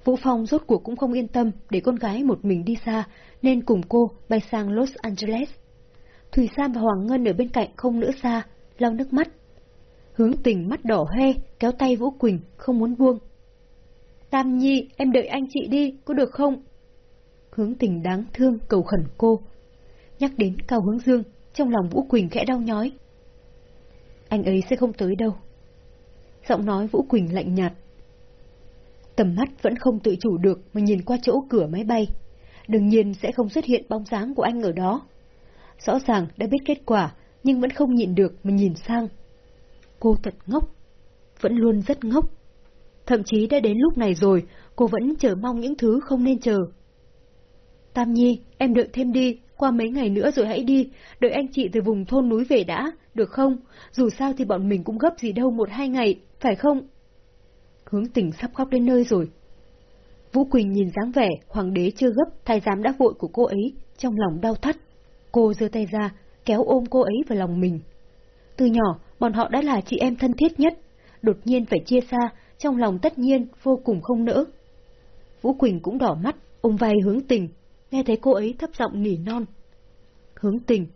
Vũ Phong rốt cuộc cũng không yên tâm để con gái một mình đi xa, nên cùng cô bay sang Los Angeles. Thùy Sam và Hoàng Ngân ở bên cạnh không nữa xa, lau nước mắt. Hướng tình mắt đỏ hoe, kéo tay Vũ Quỳnh, không muốn buông. Tam Nhi, em đợi anh chị đi, có được không? Hướng tình đáng thương cầu khẩn cô. Nhắc đến Cao Hướng Dương, trong lòng Vũ Quỳnh khẽ đau nhói. Anh ấy sẽ không tới đâu. Giọng nói Vũ Quỳnh lạnh nhạt. Tầm mắt vẫn không tự chủ được mà nhìn qua chỗ cửa máy bay. Đương nhiên sẽ không xuất hiện bóng dáng của anh ở đó. Rõ ràng đã biết kết quả, nhưng vẫn không nhịn được mà nhìn sang. Cô thật ngốc. Vẫn luôn rất ngốc. Thậm chí đã đến lúc này rồi, cô vẫn chờ mong những thứ không nên chờ. Tam Nhi, em đợi thêm đi, qua mấy ngày nữa rồi hãy đi, đợi anh chị từ vùng thôn núi về đã, được không? Dù sao thì bọn mình cũng gấp gì đâu một hai ngày, phải không? Hướng tình sắp khóc đến nơi rồi. Vũ Quỳnh nhìn dáng vẻ hoàng đế chưa gấp thay giám đã vội của cô ấy, trong lòng đau thắt. Cô giơ tay ra, kéo ôm cô ấy vào lòng mình. Từ nhỏ, bọn họ đã là chị em thân thiết nhất, đột nhiên phải chia xa, trong lòng tất nhiên vô cùng không nỡ. Vũ Quỳnh cũng đỏ mắt, ôm vai hướng tình, nghe thấy cô ấy thấp giọng nỉ non. Hướng tình,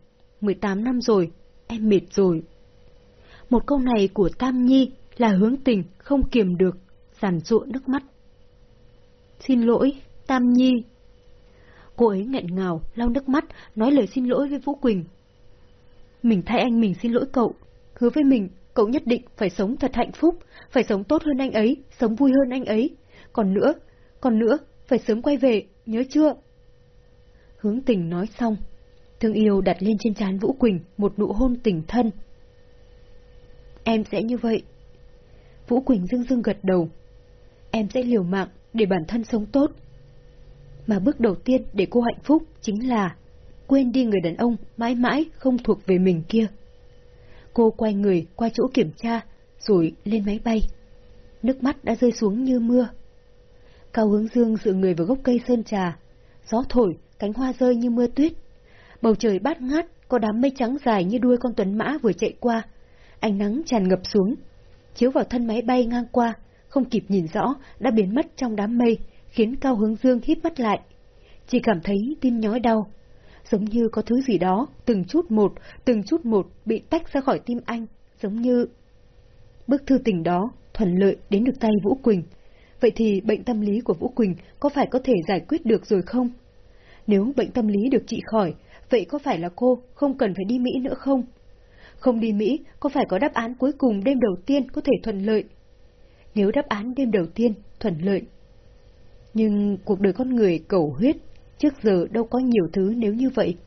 18 năm rồi, em mệt rồi. Một câu này của Tam Nhi là hướng tình không kiềm được, giàn ruộng nước mắt. Xin lỗi, Tam Nhi. Cô ấy nghẹn ngào, lau nước mắt, nói lời xin lỗi với Vũ Quỳnh. Mình thay anh mình xin lỗi cậu, hứa với mình, cậu nhất định phải sống thật hạnh phúc, phải sống tốt hơn anh ấy, sống vui hơn anh ấy. Còn nữa, còn nữa, phải sớm quay về, nhớ chưa? Hướng tình nói xong, thương yêu đặt lên trên trán Vũ Quỳnh một nụ hôn tình thân. Em sẽ như vậy. Vũ Quỳnh dưng dưng gật đầu. Em sẽ liều mạng để bản thân sống tốt. Mà bước đầu tiên để cô hạnh phúc chính là quên đi người đàn ông mãi mãi không thuộc về mình kia. Cô quay người qua chỗ kiểm tra, rồi lên máy bay. Nước mắt đã rơi xuống như mưa. Cao hướng dương dựa người vào gốc cây sơn trà. Gió thổi, cánh hoa rơi như mưa tuyết. Bầu trời bát ngát, có đám mây trắng dài như đuôi con tuấn mã vừa chạy qua. Ánh nắng tràn ngập xuống, chiếu vào thân máy bay ngang qua, không kịp nhìn rõ, đã biến mất trong đám mây, khiến Cao Hướng Dương hít mắt lại. Chỉ cảm thấy tim nhói đau, giống như có thứ gì đó, từng chút một, từng chút một bị tách ra khỏi tim anh, giống như... Bức thư tình đó thuận lợi đến được tay Vũ Quỳnh. Vậy thì bệnh tâm lý của Vũ Quỳnh có phải có thể giải quyết được rồi không? Nếu bệnh tâm lý được trị khỏi, vậy có phải là cô không cần phải đi Mỹ nữa không? Không đi Mỹ, có phải có đáp án cuối cùng đêm đầu tiên có thể thuận lợi? Nếu đáp án đêm đầu tiên thuận lợi. Nhưng cuộc đời con người cầu huyết, trước giờ đâu có nhiều thứ nếu như vậy.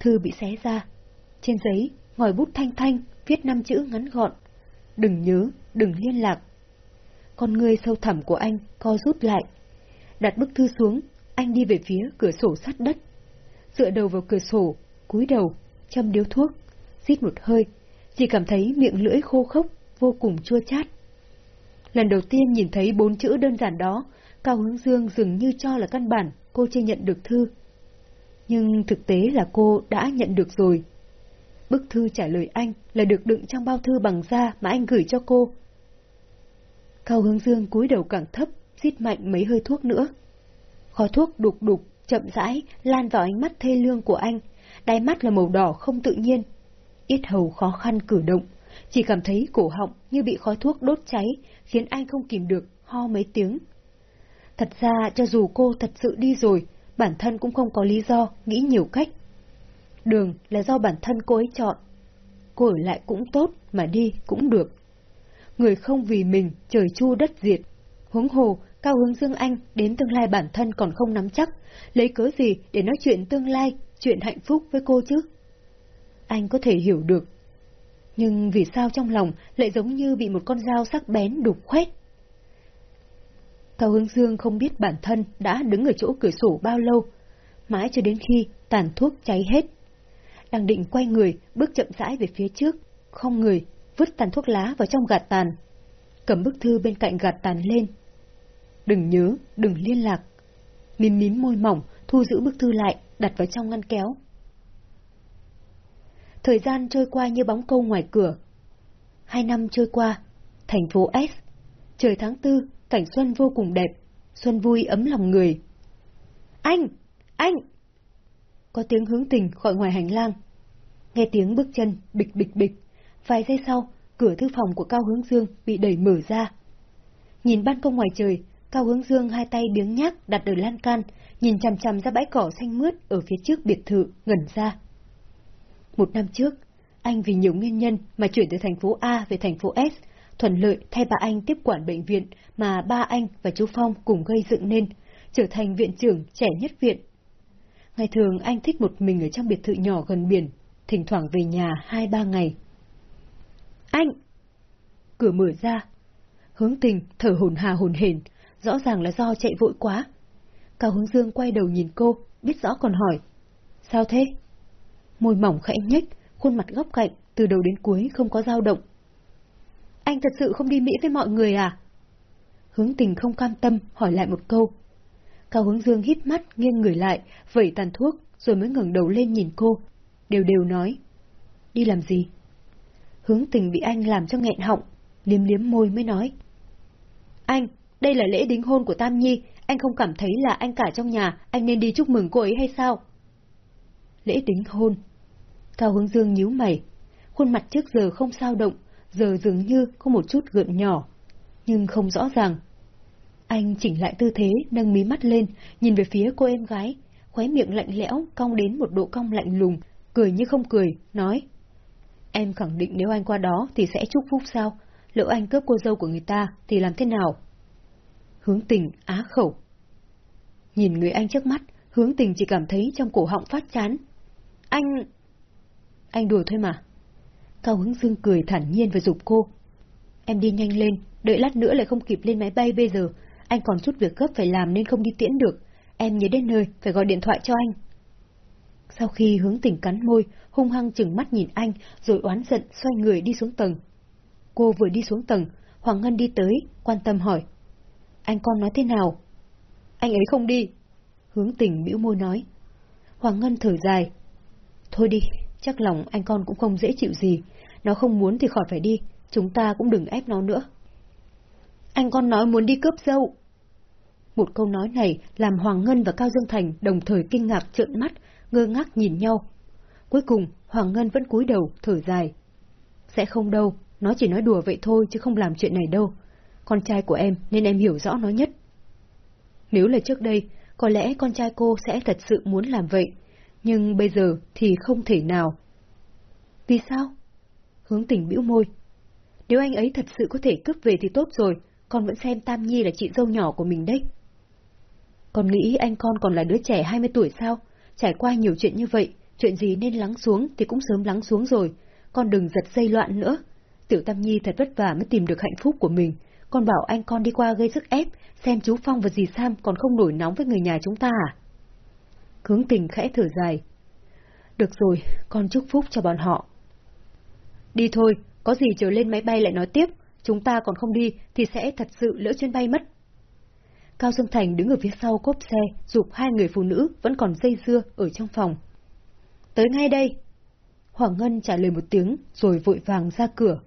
Thư bị xé ra. Trên giấy, ngòi bút thanh thanh, viết năm chữ ngắn gọn. Đừng nhớ, đừng liên lạc. Con người sâu thẳm của anh co rút lại. Đặt bức thư xuống, anh đi về phía cửa sổ sắt đất. Dựa đầu vào cửa sổ, cúi đầu, châm điếu thuốc, rít một hơi, chỉ cảm thấy miệng lưỡi khô khốc, vô cùng chua chát. Lần đầu tiên nhìn thấy bốn chữ đơn giản đó, Cao Hướng Dương dường như cho là căn bản cô chưa nhận được thư. Nhưng thực tế là cô đã nhận được rồi. Bức thư trả lời anh là được đựng trong bao thư bằng da mà anh gửi cho cô. Cao Hướng Dương cúi đầu càng thấp, rít mạnh mấy hơi thuốc nữa. Khói thuốc đục đục, chậm rãi, lan vào ánh mắt thê lương của anh. Đáy mắt là màu đỏ không tự nhiên. Ít hầu khó khăn cử động, chỉ cảm thấy cổ họng như bị khói thuốc đốt cháy, khiến anh không kìm được, ho mấy tiếng. Thật ra, cho dù cô thật sự đi rồi, bản thân cũng không có lý do nghĩ nhiều cách. Đường là do bản thân cô ấy chọn. Cô ở lại cũng tốt, mà đi cũng được. Người không vì mình, trời chu đất diệt. Huống hồ, Cao Hướng Dương Anh đến tương lai bản thân còn không nắm chắc, lấy cớ gì để nói chuyện tương lai, chuyện hạnh phúc với cô chứ? Anh có thể hiểu được. Nhưng vì sao trong lòng lại giống như bị một con dao sắc bén đục khoét? Cao Hướng Dương không biết bản thân đã đứng ở chỗ cửa sổ bao lâu, mãi cho đến khi tàn thuốc cháy hết. Đang định quay người, bước chậm rãi về phía trước, không người, vứt tàn thuốc lá vào trong gạt tàn. Cầm bức thư bên cạnh gạt tàn lên. Đừng nhớ, đừng liên lạc. Mím mím môi mỏng, thu giữ bức thư lại, đặt vào trong ngăn kéo. Thời gian trôi qua như bóng câu ngoài cửa. Hai năm trôi qua, thành phố S. Trời tháng tư, cảnh xuân vô cùng đẹp, xuân vui ấm lòng người. Anh! Anh! Có tiếng hướng tình khỏi ngoài hành lang. Nghe tiếng bước chân bịch bịch bịch. Vài giây sau, cửa thư phòng của Cao Hướng Dương bị đẩy mở ra. Nhìn ban công ngoài trời, Cao Hướng Dương hai tay biếng nhác đặt ở lan can, nhìn chằm chằm ra bãi cỏ xanh mướt ở phía trước biệt thự, ngẩn ra. Một năm trước, anh vì nhiều nguyên nhân mà chuyển từ thành phố A về thành phố S, thuận lợi thay bà anh tiếp quản bệnh viện mà ba anh và chú Phong cùng gây dựng nên, trở thành viện trưởng trẻ nhất viện. Ngày thường anh thích một mình ở trong biệt thự nhỏ gần biển, thỉnh thoảng về nhà hai ba ngày. Anh! Cửa mở ra. Hướng tình, thở hồn hà hồn hển, rõ ràng là do chạy vội quá. Cao hướng dương quay đầu nhìn cô, biết rõ còn hỏi. Sao thế? Môi mỏng khẽ nhếch, khuôn mặt góc cạnh, từ đầu đến cuối không có dao động. Anh thật sự không đi Mỹ với mọi người à? Hướng tình không cam tâm, hỏi lại một câu. Cao hướng dương hít mắt, nghiêng người lại, vẩy tàn thuốc, rồi mới ngẩng đầu lên nhìn cô. Đều đều nói. Đi làm gì? Hướng tình bị anh làm cho nghẹn họng, liếm liếm môi mới nói. Anh, đây là lễ đính hôn của Tam Nhi, anh không cảm thấy là anh cả trong nhà, anh nên đi chúc mừng cô ấy hay sao? Lễ đính hôn. Cao Hướng Dương nhíu mày. Khuôn mặt trước giờ không sao động, giờ dường như có một chút gợn nhỏ, nhưng không rõ ràng. Anh chỉnh lại tư thế, nâng mí mắt lên, nhìn về phía cô em gái, khóe miệng lạnh lẽo, cong đến một độ cong lạnh lùng, cười như không cười, nói. Em khẳng định nếu anh qua đó thì sẽ chúc phúc sao? Lỡ anh cướp cô dâu của người ta thì làm thế nào? Hướng tình á khẩu. Nhìn người anh trước mắt, hướng tình chỉ cảm thấy trong cổ họng phát chán. Anh... Anh đùa thôi mà. Cao hứng dương cười thản nhiên và dục cô. Em đi nhanh lên, đợi lát nữa lại không kịp lên máy bay bây giờ. Anh còn chút việc gấp phải làm nên không đi tiễn được. Em nhớ đến nơi, phải gọi điện thoại cho anh. Sau khi hướng tình cắn môi, hung hăng chừng mắt nhìn anh, rồi oán giận xoay người đi xuống tầng. Cô vừa đi xuống tầng, Hoàng Ngân đi tới, quan tâm hỏi. Anh con nói thế nào? Anh ấy không đi. Hướng tình bĩu môi nói. Hoàng Ngân thở dài. Thôi đi, chắc lòng anh con cũng không dễ chịu gì. Nó không muốn thì khỏi phải đi, chúng ta cũng đừng ép nó nữa. Anh con nói muốn đi cướp dâu. Một câu nói này làm Hoàng Ngân và Cao Dương Thành đồng thời kinh ngạc trợn mắt, ngơ ngác nhìn nhau. Cuối cùng, Hoàng Ngân vẫn cúi đầu, thở dài. Sẽ không đâu, nó chỉ nói đùa vậy thôi chứ không làm chuyện này đâu. Con trai của em nên em hiểu rõ nó nhất. Nếu là trước đây, có lẽ con trai cô sẽ thật sự muốn làm vậy, nhưng bây giờ thì không thể nào. Vì sao? Hướng tình bĩu môi. Nếu anh ấy thật sự có thể cướp về thì tốt rồi, con vẫn xem Tam Nhi là chị dâu nhỏ của mình đấy. Con nghĩ anh con còn là đứa trẻ 20 tuổi sao? Trải qua nhiều chuyện như vậy, Chuyện gì nên lắng xuống thì cũng sớm lắng xuống rồi, con đừng giật dây loạn nữa. Tiểu Tam Nhi thật vất vả mới tìm được hạnh phúc của mình, con bảo anh con đi qua gây sức ép, xem chú Phong và dì Sam còn không nổi nóng với người nhà chúng ta à? Hướng tình khẽ thở dài. Được rồi, con chúc phúc cho bọn họ. Đi thôi, có gì trở lên máy bay lại nói tiếp, chúng ta còn không đi thì sẽ thật sự lỡ chuyến bay mất. Cao Dương Thành đứng ở phía sau cốp xe, dục hai người phụ nữ vẫn còn dây dưa ở trong phòng. Tới ngay đây. Hoàng Ngân trả lời một tiếng rồi vội vàng ra cửa.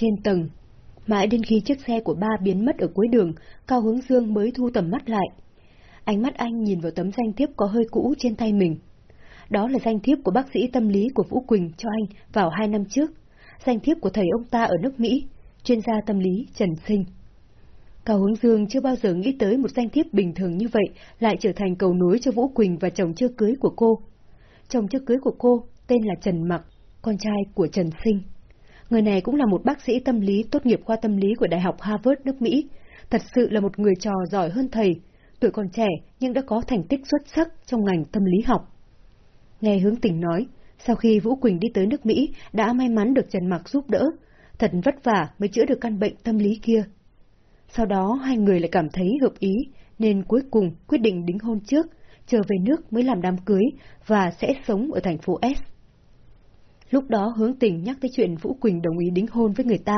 Trên tầng, mãi đến khi chiếc xe của ba biến mất ở cuối đường, Cao Hướng Dương mới thu tầm mắt lại. Ánh mắt anh nhìn vào tấm danh thiếp có hơi cũ trên tay mình. Đó là danh thiếp của bác sĩ tâm lý của Vũ Quỳnh cho anh vào hai năm trước, danh thiếp của thầy ông ta ở nước Mỹ, chuyên gia tâm lý Trần Sinh. Cao Hướng Dương chưa bao giờ nghĩ tới một danh thiếp bình thường như vậy lại trở thành cầu nối cho Vũ Quỳnh và chồng chưa cưới của cô. Chồng chưa cưới của cô tên là Trần Mặc, con trai của Trần Sinh. Người này cũng là một bác sĩ tâm lý tốt nghiệp khoa tâm lý của Đại học Harvard nước Mỹ, thật sự là một người trò giỏi hơn thầy, tuổi còn trẻ nhưng đã có thành tích xuất sắc trong ngành tâm lý học. Nghe hướng tình nói, sau khi Vũ Quỳnh đi tới nước Mỹ đã may mắn được Trần Mặc giúp đỡ, thật vất vả mới chữa được căn bệnh tâm lý kia. Sau đó hai người lại cảm thấy hợp ý, nên cuối cùng quyết định đính hôn trước, trở về nước mới làm đám cưới và sẽ sống ở thành phố S. Lúc đó hướng tình nhắc tới chuyện Vũ Quỳnh đồng ý đính hôn với người ta,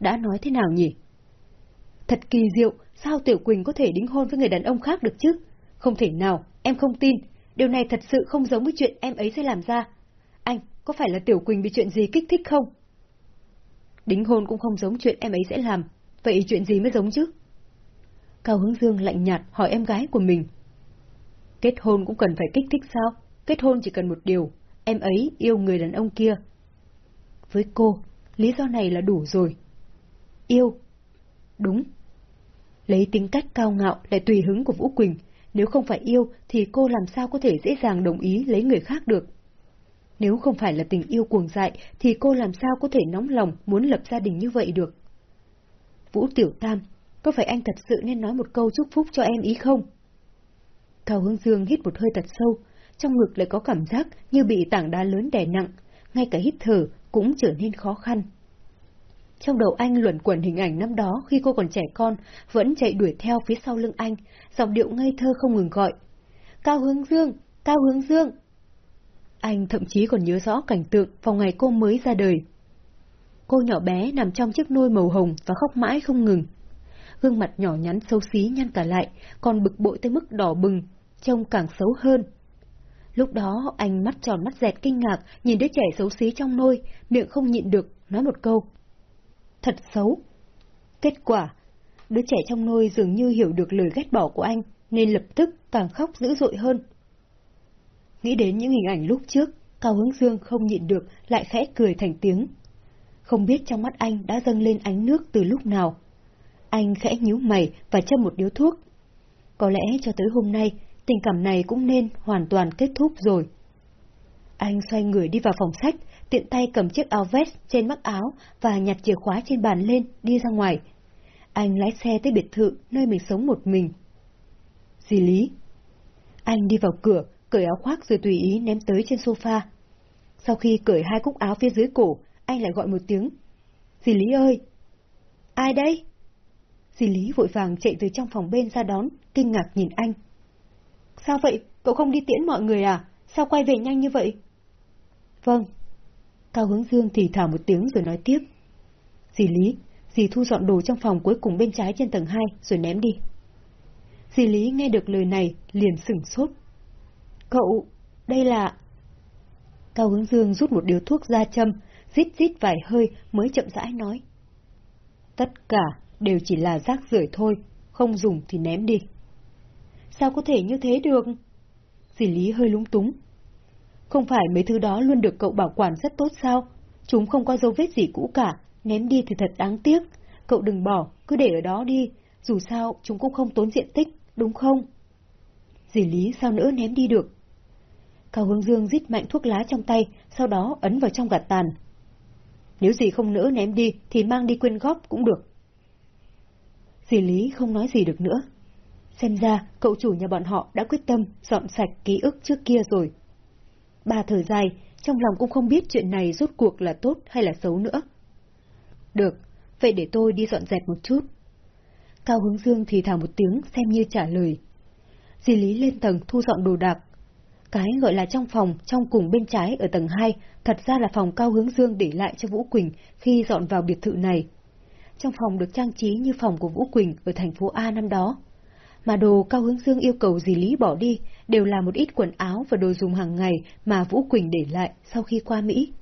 đã nói thế nào nhỉ? Thật kỳ diệu, sao Tiểu Quỳnh có thể đính hôn với người đàn ông khác được chứ? Không thể nào, em không tin, điều này thật sự không giống với chuyện em ấy sẽ làm ra. Anh, có phải là Tiểu Quỳnh bị chuyện gì kích thích không? Đính hôn cũng không giống chuyện em ấy sẽ làm, vậy chuyện gì mới giống chứ? Cao Hướng Dương lạnh nhạt hỏi em gái của mình. Kết hôn cũng cần phải kích thích sao? Kết hôn chỉ cần một điều, em ấy yêu người đàn ông kia. Với cô, lý do này là đủ rồi. Yêu. Đúng. Lấy tính cách cao ngạo lại tùy hứng của Vũ Quỳnh, nếu không phải yêu thì cô làm sao có thể dễ dàng đồng ý lấy người khác được. Nếu không phải là tình yêu cuồng dại thì cô làm sao có thể nóng lòng muốn lập gia đình như vậy được. Vũ Tiểu Tam, có phải anh thật sự nên nói một câu chúc phúc cho em ý không? Cao Hương Dương hít một hơi thật sâu, trong ngực lại có cảm giác như bị tảng đá lớn đè nặng, ngay cả hít thở cũng trở nên khó khăn. Trong đầu anh luẩn quẩn hình ảnh năm đó khi cô còn trẻ con, vẫn chạy đuổi theo phía sau lưng anh, giọng điệu ngây thơ không ngừng gọi. Cao Hướng Dương! Cao Hướng Dương! Anh thậm chí còn nhớ rõ cảnh tượng vào ngày cô mới ra đời. Cô nhỏ bé nằm trong chiếc nôi màu hồng và khóc mãi không ngừng. Gương mặt nhỏ nhắn xấu xí nhăn cả lại, còn bực bội tới mức đỏ bừng, trông càng xấu hơn. Lúc đó anh mắt tròn mắt dẹt kinh ngạc nhìn đứa trẻ xấu xí trong nôi, miệng không nhịn được, nói một câu. Thật xấu. Kết quả, đứa trẻ trong nôi dường như hiểu được lời ghét bỏ của anh, nên lập tức càng khóc dữ dội hơn. Nghĩ đến những hình ảnh lúc trước, Cao Hướng Dương không nhịn được, lại khẽ cười thành tiếng. Không biết trong mắt anh đã dâng lên ánh nước từ lúc nào. Anh khẽ nhíu mày và châm một điếu thuốc. Có lẽ cho tới hôm nay, tình cảm này cũng nên hoàn toàn kết thúc rồi. Anh xoay người đi vào phòng sách, tiện tay cầm chiếc áo vest trên mắc áo và nhặt chìa khóa trên bàn lên, đi ra ngoài. Anh lái xe tới biệt thự nơi mình sống một mình. Dì Lý. Anh đi vào cửa, cởi áo khoác rồi tùy ý ném tới trên sofa. Sau khi cởi hai cúc áo phía dưới cổ, anh lại gọi một tiếng. Dì Lý ơi! Ai đây? Dì Lý vội vàng chạy từ trong phòng bên ra đón, kinh ngạc nhìn anh. Sao vậy? Cậu không đi tiễn mọi người à? Sao quay về nhanh như vậy? Vâng. Cao Hướng Dương thì thảo một tiếng rồi nói tiếp. Dì Lý, dì thu dọn đồ trong phòng cuối cùng bên trái trên tầng 2 rồi ném đi. Dì Lý nghe được lời này liền sửng sốt. Cậu, đây là... Cao Hướng Dương rút một điếu thuốc ra châm, rít rít vài hơi mới chậm rãi nói. Tất cả đều chỉ là rác rưởi thôi, không dùng thì ném đi. Sao có thể như thế được? Dì Lý hơi lúng túng. Không phải mấy thứ đó luôn được cậu bảo quản rất tốt sao? Chúng không có dấu vết gì cũ cả, ném đi thì thật đáng tiếc. Cậu đừng bỏ, cứ để ở đó đi, dù sao chúng cũng không tốn diện tích, đúng không? Dì Lý sao nữa ném đi được? Cao Hướng Dương rít mạnh thuốc lá trong tay, sau đó ấn vào trong gạt tàn. Nếu gì không nỡ ném đi thì mang đi quyên góp cũng được. Dì Lý không nói gì được nữa. Xem ra, cậu chủ nhà bọn họ đã quyết tâm dọn sạch ký ức trước kia rồi. bà thở dài, trong lòng cũng không biết chuyện này rốt cuộc là tốt hay là xấu nữa. Được, vậy để tôi đi dọn dẹp một chút. Cao Hướng Dương thì thào một tiếng xem như trả lời. Di Lý lên tầng thu dọn đồ đạc. Cái gọi là trong phòng, trong cùng bên trái ở tầng 2, thật ra là phòng Cao Hướng Dương để lại cho Vũ Quỳnh khi dọn vào biệt thự này. Trong phòng được trang trí như phòng của Vũ Quỳnh ở thành phố A năm đó. Mà đồ Cao Hướng Dương yêu cầu Di Lý bỏ đi đều là một ít quần áo và đồ dùng hàng ngày mà Vũ Quỳnh để lại sau khi qua Mỹ.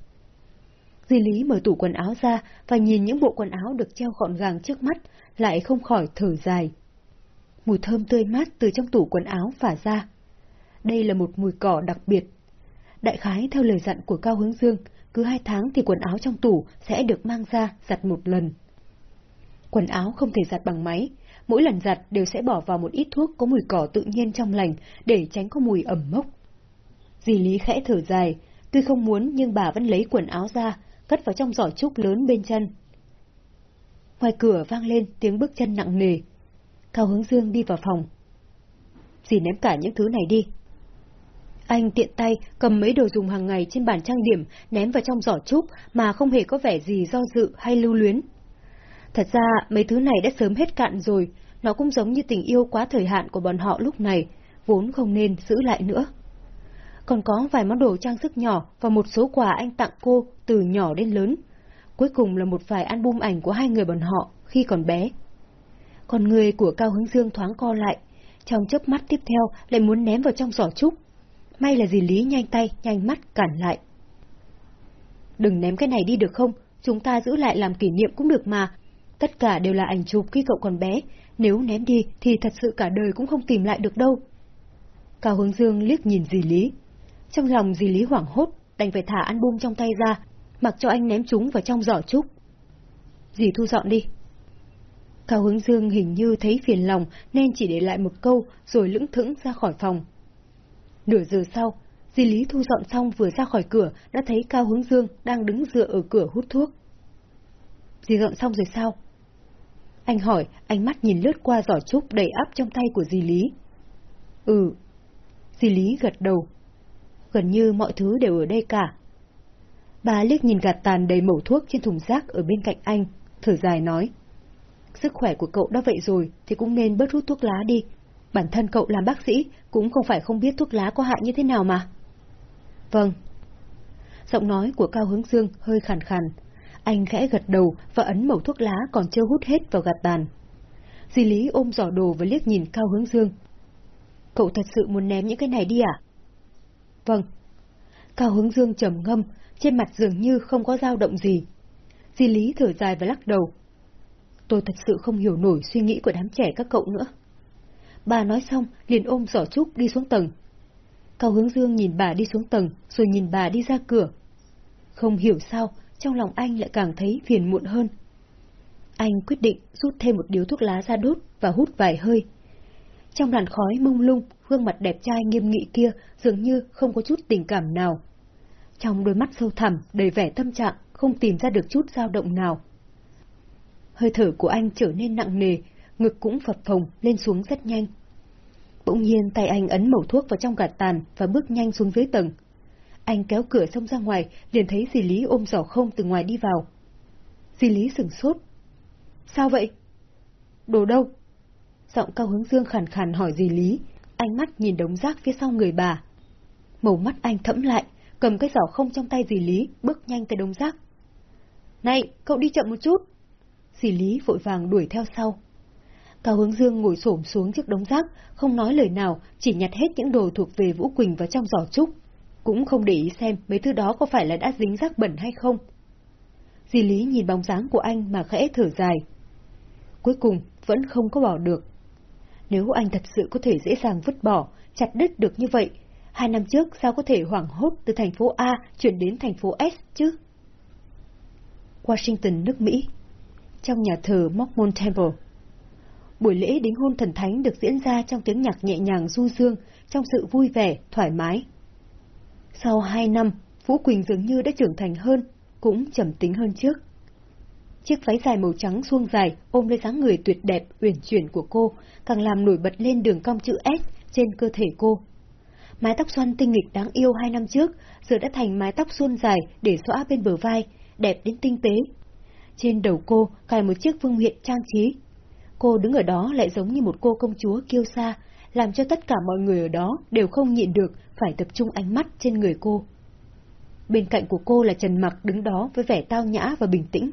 Di Lý mở tủ quần áo ra và nhìn những bộ quần áo được treo gọn gàng trước mắt, lại không khỏi thở dài. Mùi thơm tươi mát từ trong tủ quần áo phả ra. Đây là một mùi cỏ đặc biệt. Đại khái theo lời dặn của Cao Hướng Dương, cứ hai tháng thì quần áo trong tủ sẽ được mang ra giặt một lần. Quần áo không thể giặt bằng máy, mỗi lần giặt đều sẽ bỏ vào một ít thuốc có mùi cỏ tự nhiên trong lành để tránh có mùi ẩm mốc. Dì Lý khẽ thở dài, tuy không muốn nhưng bà vẫn lấy quần áo ra, cất vào trong giỏ trúc lớn bên chân. Ngoài cửa vang lên tiếng bước chân nặng nề. Cao Hướng Dương đi vào phòng. Dì ném cả những thứ này đi. Anh tiện tay cầm mấy đồ dùng hàng ngày trên bàn trang điểm ném vào trong giỏ trúc mà không hề có vẻ gì do dự hay lưu luyến. Thật ra mấy thứ này đã sớm hết cạn rồi, nó cũng giống như tình yêu quá thời hạn của bọn họ lúc này, vốn không nên giữ lại nữa. Còn có vài món đồ trang sức nhỏ và một số quà anh tặng cô từ nhỏ đến lớn. Cuối cùng là một vài album ảnh của hai người bọn họ khi còn bé. Còn người của Cao hứng Dương thoáng co lại, trong chớp mắt tiếp theo lại muốn ném vào trong giỏ trúc. May là dì Lý nhanh tay, nhanh mắt cản lại. Đừng ném cái này đi được không? Chúng ta giữ lại làm kỷ niệm cũng được mà, Tất cả đều là ảnh chụp khi cậu còn bé, nếu ném đi thì thật sự cả đời cũng không tìm lại được đâu. Cao Hướng Dương liếc nhìn dì Lý. Trong lòng dì Lý hoảng hốt, đành phải thả album trong tay ra, mặc cho anh ném chúng vào trong giỏ trúc. Dì thu dọn đi. Cao Hướng Dương hình như thấy phiền lòng nên chỉ để lại một câu rồi lững thững ra khỏi phòng. Nửa giờ sau, dì Lý thu dọn xong vừa ra khỏi cửa đã thấy Cao Hướng Dương đang đứng dựa ở cửa hút thuốc. Dì dọn xong rồi sao? Anh hỏi, ánh mắt nhìn lướt qua giỏ trúc đầy ắp trong tay của dì Lý. Ừ. Dì Lý gật đầu. Gần như mọi thứ đều ở đây cả. Bà liếc nhìn gạt tàn đầy mẩu thuốc trên thùng rác ở bên cạnh anh, thở dài nói. Sức khỏe của cậu đã vậy rồi thì cũng nên bớt hút thuốc lá đi. Bản thân cậu làm bác sĩ cũng không phải không biết thuốc lá có hại như thế nào mà. Vâng. Giọng nói của Cao Hướng Dương hơi khàn khàn, anh khẽ gật đầu và ấn mẩu thuốc lá còn chưa hút hết vào gạt tàn. Di Lý ôm giỏ đồ và liếc nhìn Cao Hướng Dương. Cậu thật sự muốn ném những cái này đi à? Vâng. Cao Hướng Dương trầm ngâm, trên mặt dường như không có dao động gì. Di Lý thở dài và lắc đầu. Tôi thật sự không hiểu nổi suy nghĩ của đám trẻ các cậu nữa. Bà nói xong, liền ôm giỏ trúc đi xuống tầng. Cao Hướng Dương nhìn bà đi xuống tầng, rồi nhìn bà đi ra cửa. Không hiểu sao, trong lòng anh lại càng thấy phiền muộn hơn. Anh quyết định rút thêm một điếu thuốc lá ra đốt và hút vài hơi. Trong làn khói mông lung, gương mặt đẹp trai nghiêm nghị kia dường như không có chút tình cảm nào. Trong đôi mắt sâu thẳm, đầy vẻ tâm trạng, không tìm ra được chút dao động nào. Hơi thở của anh trở nên nặng nề, ngực cũng phập phồng lên xuống rất nhanh. Bỗng nhiên tay anh ấn mẩu thuốc vào trong gạt tàn và bước nhanh xuống dưới tầng. Anh kéo cửa xông ra ngoài, liền thấy dì Lý ôm giỏ không từ ngoài đi vào. Dì Lý sửng sốt. Sao vậy? Đồ đâu? Giọng cao hướng dương khàn khàn hỏi dì Lý, ánh mắt nhìn đống rác phía sau người bà. Màu mắt anh thẫm lại, cầm cái giỏ không trong tay dì Lý, bước nhanh tới đống rác. Này, cậu đi chậm một chút. Dì Lý vội vàng đuổi theo sau. Cao Hướng Dương ngồi xổm xuống trước đống rác, không nói lời nào, chỉ nhặt hết những đồ thuộc về Vũ Quỳnh vào trong giỏ trúc cũng không để ý xem mấy thứ đó có phải là đã dính rác bẩn hay không. Di Lý nhìn bóng dáng của anh mà khẽ thở dài. Cuối cùng, vẫn không có bỏ được. Nếu anh thật sự có thể dễ dàng vứt bỏ, chặt đứt được như vậy, hai năm trước sao có thể hoảng hốt từ thành phố A chuyển đến thành phố S chứ? Washington, nước Mỹ Trong nhà thờ Mormon Temple Buổi lễ đính hôn thần thánh được diễn ra trong tiếng nhạc nhẹ nhàng du dương, trong sự vui vẻ, thoải mái. Sau hai năm, Vũ Quỳnh dường như đã trưởng thành hơn, cũng trầm tính hơn trước. Chiếc váy dài màu trắng suông dài ôm lấy dáng người tuyệt đẹp, uyển chuyển của cô, càng làm nổi bật lên đường cong chữ S trên cơ thể cô. Mái tóc xoăn tinh nghịch đáng yêu hai năm trước, giờ đã thành mái tóc suôn dài để xõa bên bờ vai, đẹp đến tinh tế. Trên đầu cô cài một chiếc vương miện trang trí. Cô đứng ở đó lại giống như một cô công chúa kiêu sa, làm cho tất cả mọi người ở đó đều không nhịn được phải tập trung ánh mắt trên người cô. Bên cạnh của cô là Trần Mặc đứng đó với vẻ tao nhã và bình tĩnh.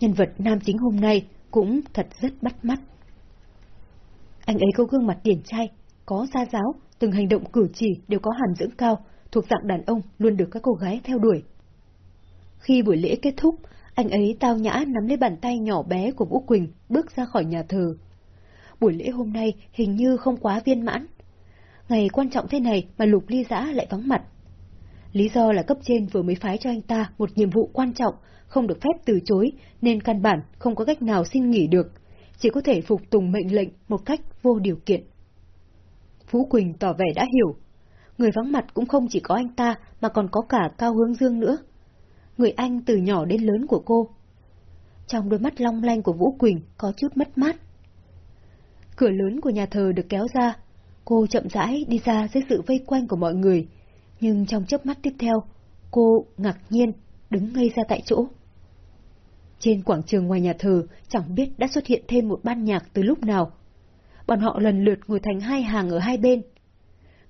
Nhân vật nam chính hôm nay cũng thật rất bắt mắt. Anh ấy có gương mặt điển trai, có gia giáo, từng hành động cử chỉ đều có hàm dưỡng cao, thuộc dạng đàn ông luôn được các cô gái theo đuổi. Khi buổi lễ kết thúc, anh ấy tao nhã nắm lấy bàn tay nhỏ bé của Vũ Quỳnh bước ra khỏi nhà thờ. Buổi lễ hôm nay hình như không quá viên mãn. Ngày quan trọng thế này mà Lục Ly Giã lại vắng mặt. Lý do là cấp trên vừa mới phái cho anh ta một nhiệm vụ quan trọng, không được phép từ chối, nên căn bản không có cách nào xin nghỉ được, chỉ có thể phục tùng mệnh lệnh một cách vô điều kiện. Phú Quỳnh tỏ vẻ đã hiểu. Người vắng mặt cũng không chỉ có anh ta mà còn có cả Cao Hướng Dương nữa. Người anh từ nhỏ đến lớn của cô. Trong đôi mắt long lanh của Vũ Quỳnh có chút mất mát. Cửa lớn của nhà thờ được kéo ra. Cô chậm rãi đi ra dưới sự vây quanh của mọi người. Nhưng trong chớp mắt tiếp theo, cô ngạc nhiên đứng ngây ra tại chỗ. Trên quảng trường ngoài nhà thờ chẳng biết đã xuất hiện thêm một ban nhạc từ lúc nào bọn họ lần lượt ngồi thành hai hàng ở hai bên.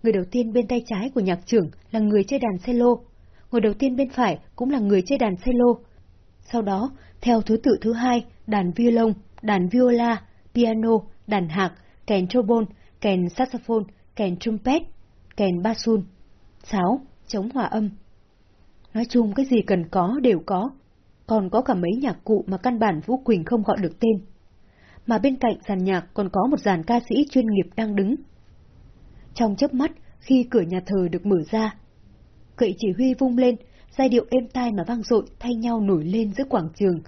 Người đầu tiên bên tay trái của nhạc trưởng là người chơi đàn cello, người đầu tiên bên phải cũng là người chơi đàn cello. Sau đó, theo thứ tự thứ hai, đàn violon, đàn viola, piano, đàn hạc, kèn trombone, kèn saxophone, kèn trumpet, kèn bassoon, sáo, chống hòa âm. Nói chung cái gì cần có đều có, còn có cả mấy nhạc cụ mà căn bản Vũ Quỳnh không gọi được tên mà bên cạnh dàn nhạc còn có một dàn ca sĩ chuyên nghiệp đang đứng. Trong chớp mắt, khi cửa nhà thờ được mở ra, cậy chỉ huy vung lên, giai điệu êm tai mà vang dội thay nhau nổi lên giữa quảng trường.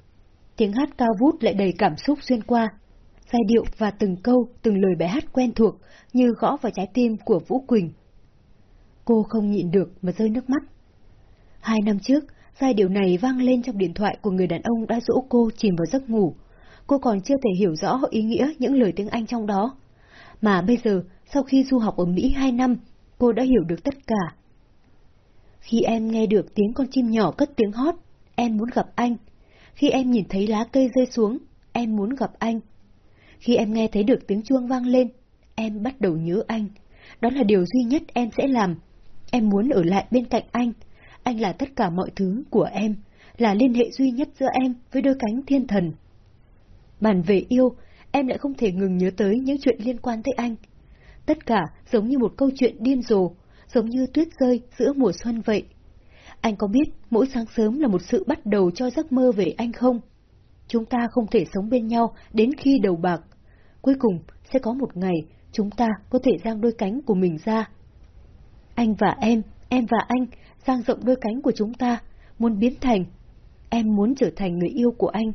Tiếng hát cao vút lại đầy cảm xúc xuyên qua. Giai điệu và từng câu, từng lời bài hát quen thuộc như gõ vào trái tim của Vũ Quỳnh. Cô không nhịn được mà rơi nước mắt. Hai năm trước, giai điệu này vang lên trong điện thoại của người đàn ông đã dỗ cô chìm vào giấc ngủ, cô còn chưa thể hiểu rõ ý nghĩa những lời tiếng Anh trong đó. Mà bây giờ, sau khi du học ở Mỹ hai năm, cô đã hiểu được tất cả. Khi em nghe được tiếng con chim nhỏ cất tiếng hót, em muốn gặp anh. Khi em nhìn thấy lá cây rơi xuống, em muốn gặp anh. Khi em nghe thấy được tiếng chuông vang lên, em bắt đầu nhớ anh. Đó là điều duy nhất em sẽ làm. Em muốn ở lại bên cạnh anh. Anh là tất cả mọi thứ của em, là liên hệ duy nhất giữa em với đôi cánh thiên thần. Bàn về yêu, em lại không thể ngừng nhớ tới những chuyện liên quan tới anh. Tất cả giống như một câu chuyện điên rồ, giống như tuyết rơi giữa mùa xuân vậy. Anh có biết mỗi sáng sớm là một sự bắt đầu cho giấc mơ về anh không? Chúng ta không thể sống bên nhau đến khi đầu bạc. Cuối cùng sẽ có một ngày chúng ta có thể giang đôi cánh của mình ra. Anh và em, em và anh, giang rộng đôi cánh của chúng ta, muốn biến thành. Em muốn trở thành người yêu của anh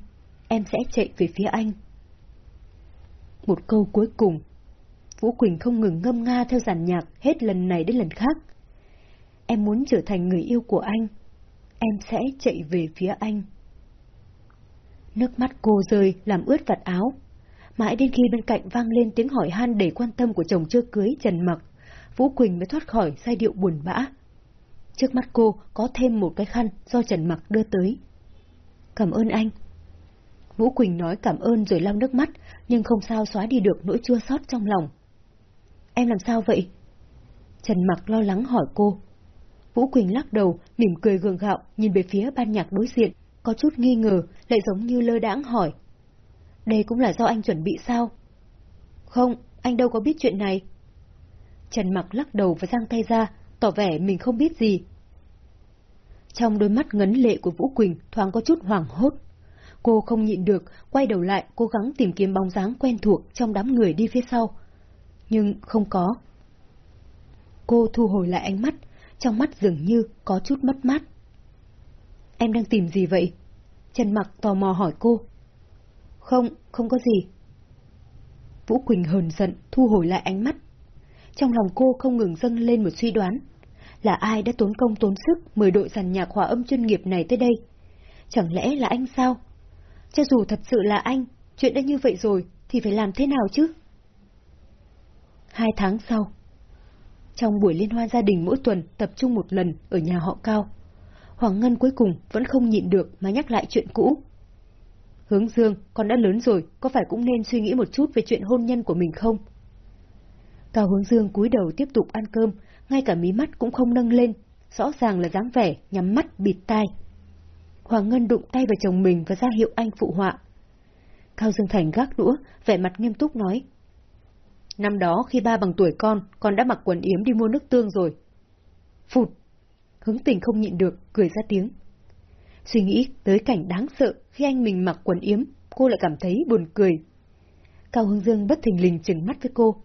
em sẽ chạy về phía anh. Một câu cuối cùng, Vũ Quỳnh không ngừng ngâm nga theo giàn nhạc hết lần này đến lần khác. Em muốn trở thành người yêu của anh, em sẽ chạy về phía anh. Nước mắt cô rơi làm ướt vạt áo, mãi đến khi bên cạnh vang lên tiếng hỏi han đầy quan tâm của chồng chưa cưới Trần Mặc, Vũ Quỳnh mới thoát khỏi giai điệu buồn bã. Trước mắt cô có thêm một cái khăn do Trần Mặc đưa tới. Cảm ơn anh. Vũ Quỳnh nói cảm ơn rồi lau nước mắt, nhưng không sao xóa đi được nỗi chua xót trong lòng. Em làm sao vậy? Trần Mặc lo lắng hỏi cô. Vũ Quỳnh lắc đầu, mỉm cười gượng gạo, nhìn về phía ban nhạc đối diện, có chút nghi ngờ, lại giống như lơ đãng hỏi. Đây cũng là do anh chuẩn bị sao? Không, anh đâu có biết chuyện này. Trần Mặc lắc đầu và giang tay ra, tỏ vẻ mình không biết gì. Trong đôi mắt ngấn lệ của Vũ Quỳnh thoáng có chút hoảng hốt. Cô không nhịn được, quay đầu lại cố gắng tìm kiếm bóng dáng quen thuộc trong đám người đi phía sau. Nhưng không có. Cô thu hồi lại ánh mắt, trong mắt dường như có chút mất mát. Em đang tìm gì vậy? Trần Mặc tò mò hỏi cô. Không, không có gì. Vũ Quỳnh hờn giận, thu hồi lại ánh mắt. Trong lòng cô không ngừng dâng lên một suy đoán. Là ai đã tốn công tốn sức mời đội giàn nhạc hòa âm chuyên nghiệp này tới đây? Chẳng lẽ là anh sao? cho dù thật sự là anh, chuyện đã như vậy rồi, thì phải làm thế nào chứ? Hai tháng sau, trong buổi liên hoan gia đình mỗi tuần tập trung một lần ở nhà họ Cao, Hoàng Ngân cuối cùng vẫn không nhịn được mà nhắc lại chuyện cũ. Hướng Dương, con đã lớn rồi, có phải cũng nên suy nghĩ một chút về chuyện hôn nhân của mình không? Cao Hướng Dương cúi đầu tiếp tục ăn cơm, ngay cả mí mắt cũng không nâng lên, rõ ràng là dáng vẻ, nhắm mắt, bịt tai. Hoàng Ngân đụng tay vào chồng mình và ra hiệu anh phụ họa. Cao Dương Thành gác đũa, vẻ mặt nghiêm túc nói. Năm đó khi ba bằng tuổi con, con đã mặc quần yếm đi mua nước tương rồi. Phụt! Hướng tình không nhịn được, cười ra tiếng. Suy nghĩ tới cảnh đáng sợ khi anh mình mặc quần yếm, cô lại cảm thấy buồn cười. Cao Hướng Dương bất thình lình chừng mắt với cô.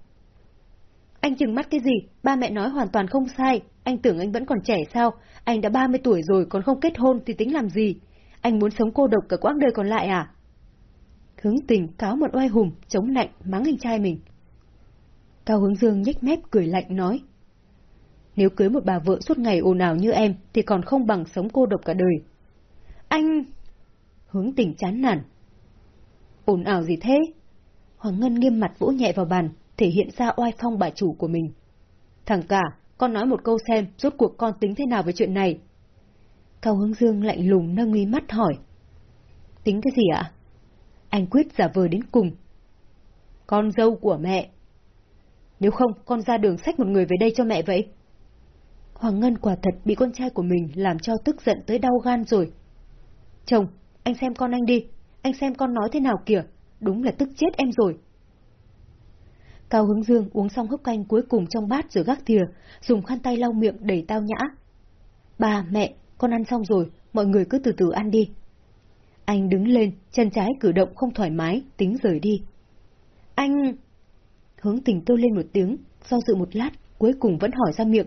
Anh chừng mắt cái gì? Ba mẹ nói hoàn toàn không sai. Anh tưởng anh vẫn còn trẻ sao? Anh đã 30 tuổi rồi còn không kết hôn thì tính làm gì? Anh muốn sống cô độc cả quãng đời còn lại à? Hướng tình cáo một oai hùng, chống lạnh, mắng anh trai mình. Cao Hướng Dương nhếch mép cười lạnh nói. Nếu cưới một bà vợ suốt ngày ồn ào như em thì còn không bằng sống cô độc cả đời. Anh... Hướng tình chán nản. Ồn ào gì thế? Hoàng Ngân nghiêm mặt vỗ nhẹ vào bàn, thể hiện ra oai phong bà chủ của mình. Thằng cả, con nói một câu xem, rốt cuộc con tính thế nào về chuyện này? Cao Hướng Dương lạnh lùng nâng mí mắt hỏi. Tính cái gì ạ? Anh quyết giả vờ đến cùng. Con dâu của mẹ. Nếu không, con ra đường xách một người về đây cho mẹ vậy. Hoàng Ngân quả thật bị con trai của mình làm cho tức giận tới đau gan rồi. Chồng, anh xem con anh đi, anh xem con nói thế nào kìa, đúng là tức chết em rồi. Cao Hướng Dương uống xong hớp canh cuối cùng trong bát rồi gác thìa, dùng khăn tay lau miệng đầy tao nhã. Ba, mẹ, con ăn xong rồi, mọi người cứ từ từ ăn đi. Anh đứng lên, chân trái cử động không thoải mái, tính rời đi. Anh... Hướng tình tôi lên một tiếng, do dự một lát, cuối cùng vẫn hỏi ra miệng.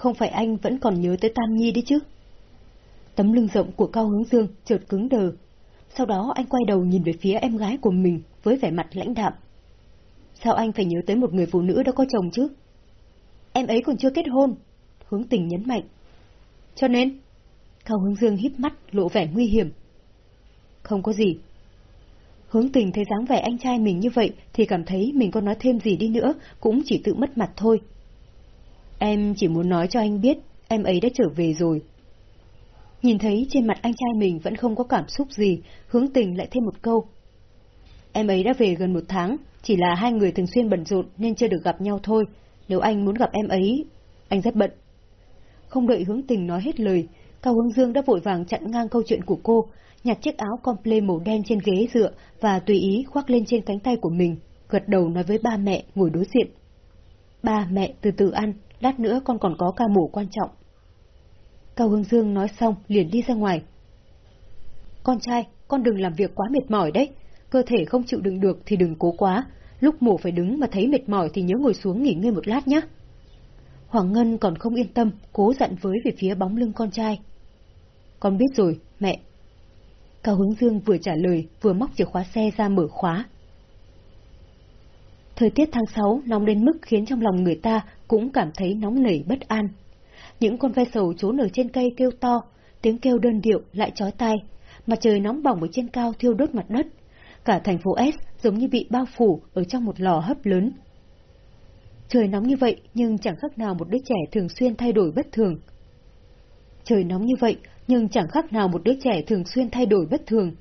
Không phải anh vẫn còn nhớ tới Tam Nhi đi chứ? Tấm lưng rộng của Cao Hướng Dương chợt cứng đờ. Sau đó anh quay đầu nhìn về phía em gái của mình với vẻ mặt lãnh đạm. Sao anh phải nhớ tới một người phụ nữ đã có chồng chứ? Em ấy còn chưa kết hôn. Hướng tình nhấn mạnh. Cho nên... Cao Hướng Dương híp mắt, lộ vẻ nguy hiểm. Không có gì. Hướng tình thấy dáng vẻ anh trai mình như vậy thì cảm thấy mình có nói thêm gì đi nữa cũng chỉ tự mất mặt thôi. Em chỉ muốn nói cho anh biết em ấy đã trở về rồi. Nhìn thấy trên mặt anh trai mình vẫn không có cảm xúc gì, hướng tình lại thêm một câu. Em ấy đã về gần một tháng, chỉ là hai người thường xuyên bận rộn nên chưa được gặp nhau thôi. Nếu anh muốn gặp em ấy, anh rất bận. Không đợi hướng tình nói hết lời, Cao Hướng Dương đã vội vàng chặn ngang câu chuyện của cô, nhặt chiếc áo comple màu đen trên ghế dựa và tùy ý khoác lên trên cánh tay của mình, gật đầu nói với ba mẹ ngồi đối diện. Ba mẹ từ từ ăn, lát nữa con còn có ca mổ quan trọng. Cao Hướng Dương nói xong liền đi ra ngoài. Con trai, con đừng làm việc quá mệt mỏi đấy, cơ thể không chịu đựng được thì đừng cố quá, lúc mổ phải đứng mà thấy mệt mỏi thì nhớ ngồi xuống nghỉ ngơi một lát nhé. Hoàng Ngân còn không yên tâm, cố dặn với về phía bóng lưng con trai. Con biết rồi, mẹ. Cao Hướng Dương vừa trả lời, vừa móc chìa khóa xe ra mở khóa. Thời tiết tháng 6 nóng đến mức khiến trong lòng người ta cũng cảm thấy nóng nảy bất an. Những con ve sầu trốn ở trên cây kêu to, tiếng kêu đơn điệu lại chói tai, mặt trời nóng bỏng ở trên cao thiêu đốt mặt đất. Cả thành phố S giống như bị bao phủ ở trong một lò hấp lớn. Trời nóng như vậy nhưng chẳng khác nào một đứa trẻ thường xuyên thay đổi bất thường. Trời nóng như vậy nhưng chẳng khác nào một đứa trẻ thường xuyên thay đổi bất thường.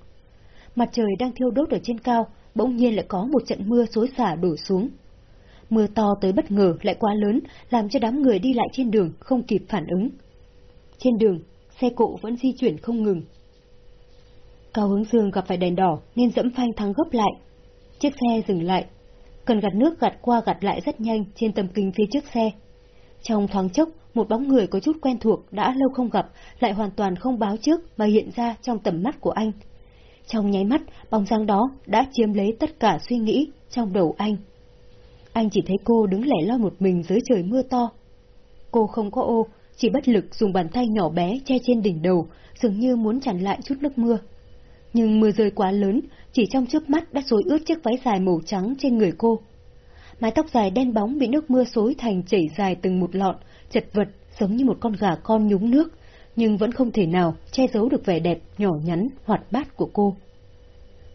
Mặt trời đang thiêu đốt ở trên cao, bỗng nhiên lại có một trận mưa xối xả đổ xuống. Mưa to tới bất ngờ lại quá lớn, làm cho đám người đi lại trên đường không kịp phản ứng. Trên đường, xe cộ vẫn di chuyển không ngừng. Cao hướng dương gặp phải đèn đỏ nên dẫm phanh thắng gấp lại. Chiếc xe dừng lại. Cần gạt nước gạt qua gạt lại rất nhanh trên tầm kính phía trước xe. Trong thoáng chốc, một bóng người có chút quen thuộc đã lâu không gặp lại hoàn toàn không báo trước mà hiện ra trong tầm mắt của anh. Trong nháy mắt, bóng dáng đó đã chiếm lấy tất cả suy nghĩ trong đầu anh. Anh chỉ thấy cô đứng lẻ loi một mình dưới trời mưa to. Cô không có ô, chỉ bất lực dùng bàn tay nhỏ bé che trên đỉnh đầu, dường như muốn chặn lại chút nước mưa. Nhưng mưa rơi quá lớn, chỉ trong chớp mắt đã xối ướt chiếc váy dài màu trắng trên người cô. Mái tóc dài đen bóng bị nước mưa xối thành chảy dài từng một lọn, chật vật giống như một con gà con nhúng nước, nhưng vẫn không thể nào che giấu được vẻ đẹp nhỏ nhắn, hoạt bát của cô.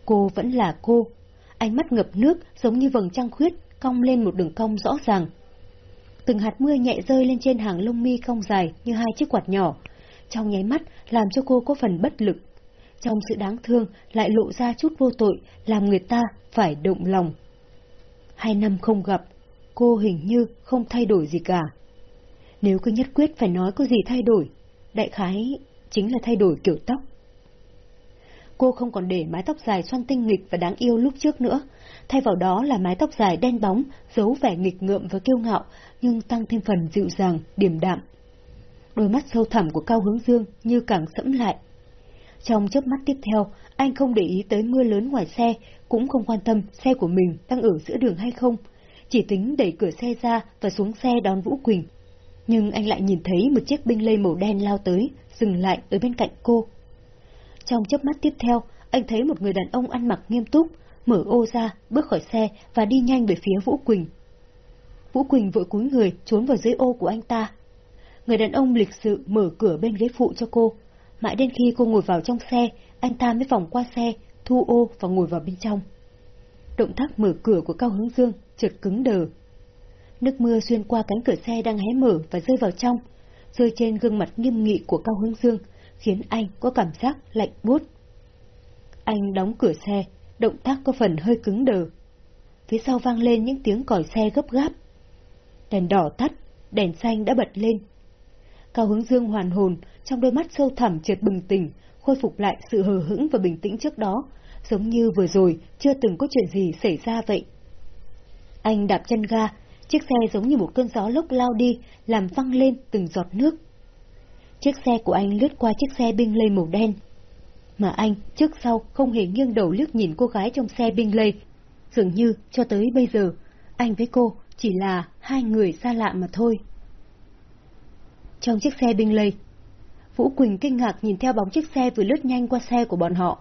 Cô vẫn là cô, ánh mắt ngập nước giống như vầng trăng khuyết cong lên một đường cong rõ ràng. Từng hạt mưa nhẹ rơi lên trên hàng lông mi cong dài như hai chiếc quạt nhỏ, trong nháy mắt làm cho cô có phần bất lực. Trong sự đáng thương lại lộ ra chút vô tội, làm người ta phải động lòng. Hai năm không gặp, cô hình như không thay đổi gì cả. Nếu cứ nhất quyết phải nói có gì thay đổi, đại khái chính là thay đổi kiểu tóc. Cô không còn để mái tóc dài xoăn tinh nghịch và đáng yêu lúc trước nữa, thay vào đó là mái tóc dài đen bóng, giấu vẻ nghịch ngợm và kiêu ngạo, nhưng tăng thêm phần dịu dàng, điềm đạm. Đôi mắt sâu thẳm của Cao Hướng Dương như càng sẫm lại. Trong chớp mắt tiếp theo, anh không để ý tới mưa lớn ngoài xe, cũng không quan tâm xe của mình đang ở giữa đường hay không, chỉ tính đẩy cửa xe ra và xuống xe đón Vũ Quỳnh. Nhưng anh lại nhìn thấy một chiếc binh lê màu đen lao tới, dừng lại ở bên cạnh cô. Trong chớp mắt tiếp theo, anh thấy một người đàn ông ăn mặc nghiêm túc, mở ô ra, bước khỏi xe và đi nhanh về phía Vũ Quỳnh. Vũ Quỳnh vội cúi người trốn vào dưới ô của anh ta. Người đàn ông lịch sự mở cửa bên ghế phụ cho cô. Mãi đến khi cô ngồi vào trong xe, anh ta mới vòng qua xe, thu ô và ngồi vào bên trong. Động tác mở cửa của Cao Hướng Dương chợt cứng đờ. Nước mưa xuyên qua cánh cửa xe đang hé mở và rơi vào trong, rơi trên gương mặt nghiêm nghị của Cao Hướng Dương, khiến anh có cảm giác lạnh buốt. Anh đóng cửa xe, động tác có phần hơi cứng đờ. Phía sau vang lên những tiếng còi xe gấp gáp. Đèn đỏ tắt, đèn xanh đã bật lên. Cao hướng dương hoàn hồn, trong đôi mắt sâu thẳm chợt bừng tỉnh, khôi phục lại sự hờ hững và bình tĩnh trước đó, giống như vừa rồi chưa từng có chuyện gì xảy ra vậy. Anh đạp chân ga, chiếc xe giống như một cơn gió lốc lao đi, làm văng lên từng giọt nước. Chiếc xe của anh lướt qua chiếc xe binh lây màu đen. Mà anh, trước sau, không hề nghiêng đầu liếc nhìn cô gái trong xe binh lây. Dường như, cho tới bây giờ, anh với cô chỉ là hai người xa lạ mà thôi. Trong chiếc xe binh lây, Vũ Quỳnh kinh ngạc nhìn theo bóng chiếc xe vừa lướt nhanh qua xe của bọn họ.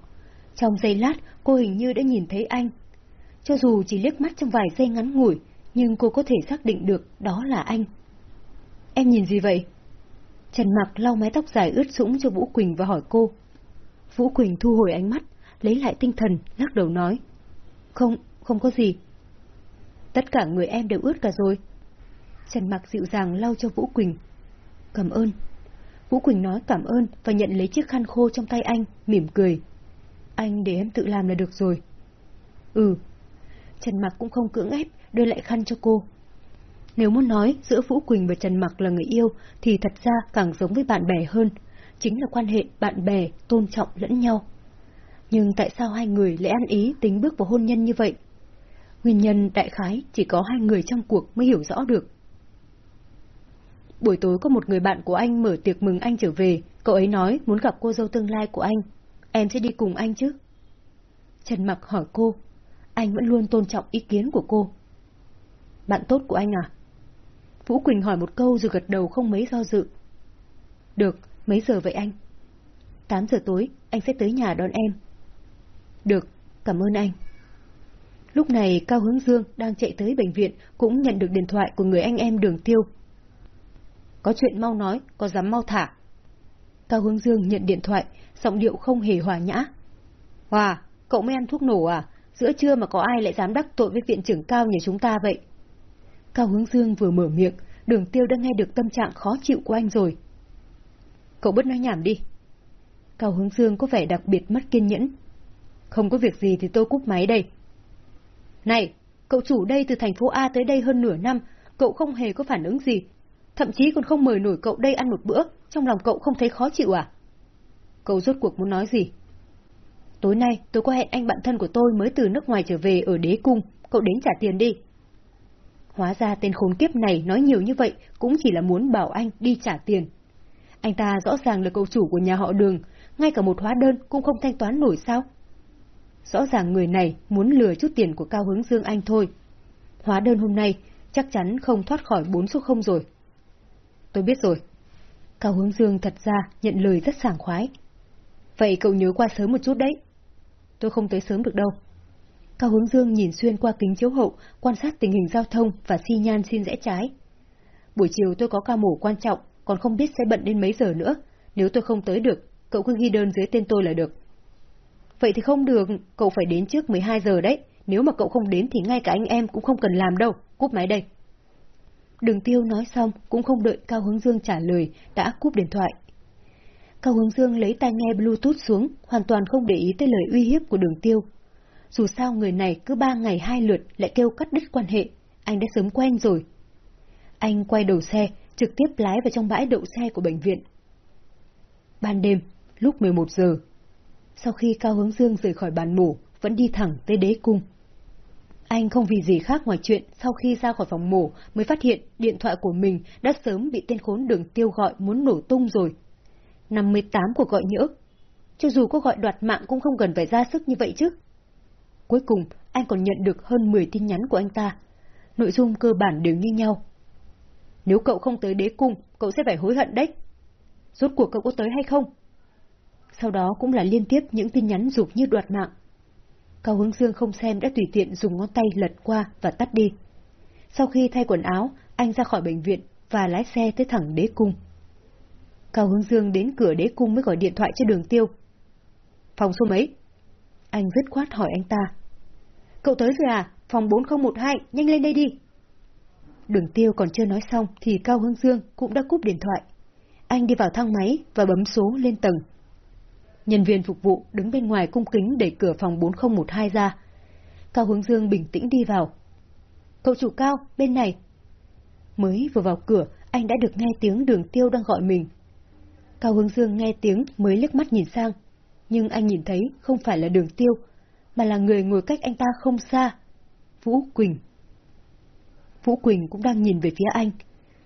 Trong giây lát, cô hình như đã nhìn thấy anh. Cho dù chỉ liếc mắt trong vài giây ngắn ngủi, nhưng cô có thể xác định được đó là anh. Em nhìn gì vậy? Trần Mặc lau mái tóc dài ướt sũng cho Vũ Quỳnh và hỏi cô. Vũ Quỳnh thu hồi ánh mắt, lấy lại tinh thần, lắc đầu nói. Không, không có gì. Tất cả người em đều ướt cả rồi. Trần Mặc dịu dàng lau cho Vũ Quỳnh. Cảm ơn. Vũ Quỳnh nói cảm ơn và nhận lấy chiếc khăn khô trong tay anh, mỉm cười. Anh để em tự làm là được rồi. Ừ. Trần Mặc cũng không cưỡng ép, đưa lại khăn cho cô. Nếu muốn nói giữa Vũ Quỳnh và Trần Mặc là người yêu thì thật ra càng giống với bạn bè hơn, chính là quan hệ bạn bè tôn trọng lẫn nhau. Nhưng tại sao hai người lại ăn ý tính bước vào hôn nhân như vậy? Nguyên nhân đại khái chỉ có hai người trong cuộc mới hiểu rõ được. Buổi tối có một người bạn của anh mở tiệc mừng anh trở về, cậu ấy nói muốn gặp cô dâu tương lai của anh. Em sẽ đi cùng anh chứ? Trần Mặc hỏi cô. Anh vẫn luôn tôn trọng ý kiến của cô. Bạn tốt của anh à? Vũ Quỳnh hỏi một câu rồi gật đầu không mấy do dự. Được, mấy giờ vậy anh? 8 giờ tối, anh sẽ tới nhà đón em. Được, cảm ơn anh. Lúc này Cao Hướng Dương đang chạy tới bệnh viện cũng nhận được điện thoại của người anh em đường tiêu. Có chuyện mau nói, có dám mau thả. Cao Hướng Dương nhận điện thoại, giọng điệu không hề hòa nhã. Hòa, cậu mới ăn thuốc nổ à? Giữa trưa mà có ai lại dám đắc tội với viện trưởng Cao nhà chúng ta vậy? Cao Hướng Dương vừa mở miệng, đường tiêu đã nghe được tâm trạng khó chịu của anh rồi. Cậu bớt nói nhảm đi. Cao Hướng Dương có vẻ đặc biệt mất kiên nhẫn. Không có việc gì thì tôi cúp máy đây. Này, cậu chủ đây từ thành phố A tới đây hơn nửa năm, cậu không hề có phản ứng gì. Thậm chí còn không mời nổi cậu đây ăn một bữa, trong lòng cậu không thấy khó chịu à? Cậu rốt cuộc muốn nói gì? Tối nay tôi có hẹn anh bạn thân của tôi mới từ nước ngoài trở về ở đế cung, cậu đến trả tiền đi. Hóa ra tên khốn kiếp này nói nhiều như vậy cũng chỉ là muốn bảo anh đi trả tiền. Anh ta rõ ràng là cậu chủ của nhà họ đường, ngay cả một hóa đơn cũng không thanh toán nổi sao? Rõ ràng người này muốn lừa chút tiền của Cao Hướng Dương Anh thôi. Hóa đơn hôm nay chắc chắn không thoát khỏi bốn số không rồi. Tôi biết rồi. Cao Hướng Dương thật ra nhận lời rất sảng khoái. Vậy cậu nhớ qua sớm một chút đấy. Tôi không tới sớm được đâu. Cao Hướng Dương nhìn xuyên qua kính chiếu hậu, quan sát tình hình giao thông và xi nhan xin rẽ trái. Buổi chiều tôi có ca mổ quan trọng, còn không biết sẽ bận đến mấy giờ nữa, Nếu tôi không tới được, cậu cứ ghi đơn dưới tên tôi là được. Vậy thì không được, cậu phải đến trước 12 giờ đấy. Nếu mà cậu không đến thì ngay cả anh em cũng không cần làm đâu. Cúp máy đây. Đường tiêu nói xong, cũng không đợi Cao Hướng Dương trả lời, đã cúp điện thoại. Cao Hướng Dương lấy tai nghe Bluetooth xuống, hoàn toàn không để ý tới lời uy hiếp của đường tiêu. Dù sao người này cứ ba ngày hai lượt lại kêu cắt đứt quan hệ, anh đã sớm quen rồi. Anh quay đầu xe, trực tiếp lái vào trong bãi đậu xe của bệnh viện. Ban đêm, lúc 11 giờ, sau khi Cao Hướng Dương rời khỏi bàn mổ, vẫn đi thẳng tới đế cung. Anh không vì gì khác ngoài chuyện sau khi ra khỏi phòng mổ mới phát hiện điện thoại của mình đã sớm bị tên khốn đường tiêu gọi muốn nổ tung rồi. 58 cuộc gọi nhỡ. Cho dù có gọi đoạt mạng cũng không cần phải ra sức như vậy chứ. Cuối cùng, anh còn nhận được hơn 10 tin nhắn của anh ta. Nội dung cơ bản đều như nhau. Nếu cậu không tới đế cung, cậu sẽ phải hối hận đấy. Rốt cuộc cậu có tới hay không? Sau đó cũng là liên tiếp những tin nhắn dục như đoạt mạng. Cao Hướng Dương không xem đã tùy tiện dùng ngón tay lật qua và tắt đi. Sau khi thay quần áo, anh ra khỏi bệnh viện và lái xe tới thẳng đế cung. Cao Hướng Dương đến cửa đế cung mới gọi điện thoại cho đường tiêu. Phòng số mấy? Anh dứt khoát hỏi anh ta. Cậu tới rồi à? Phòng 4012, nhanh lên đây đi. Đường tiêu còn chưa nói xong thì Cao Hương Dương cũng đã cúp điện thoại. Anh đi vào thang máy và bấm số lên tầng. Nhân viên phục vụ đứng bên ngoài cung kính đẩy cửa phòng 4012 ra. Cao Hướng Dương bình tĩnh đi vào. Cậu chủ Cao, bên này. Mới vừa vào cửa, anh đã được nghe tiếng đường tiêu đang gọi mình. Cao Hướng Dương nghe tiếng mới liếc mắt nhìn sang, nhưng anh nhìn thấy không phải là đường tiêu, mà là người ngồi cách anh ta không xa. Vũ Quỳnh. Vũ Quỳnh cũng đang nhìn về phía anh.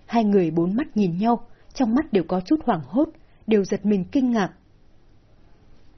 Hai người bốn mắt nhìn nhau, trong mắt đều có chút hoảng hốt, đều giật mình kinh ngạc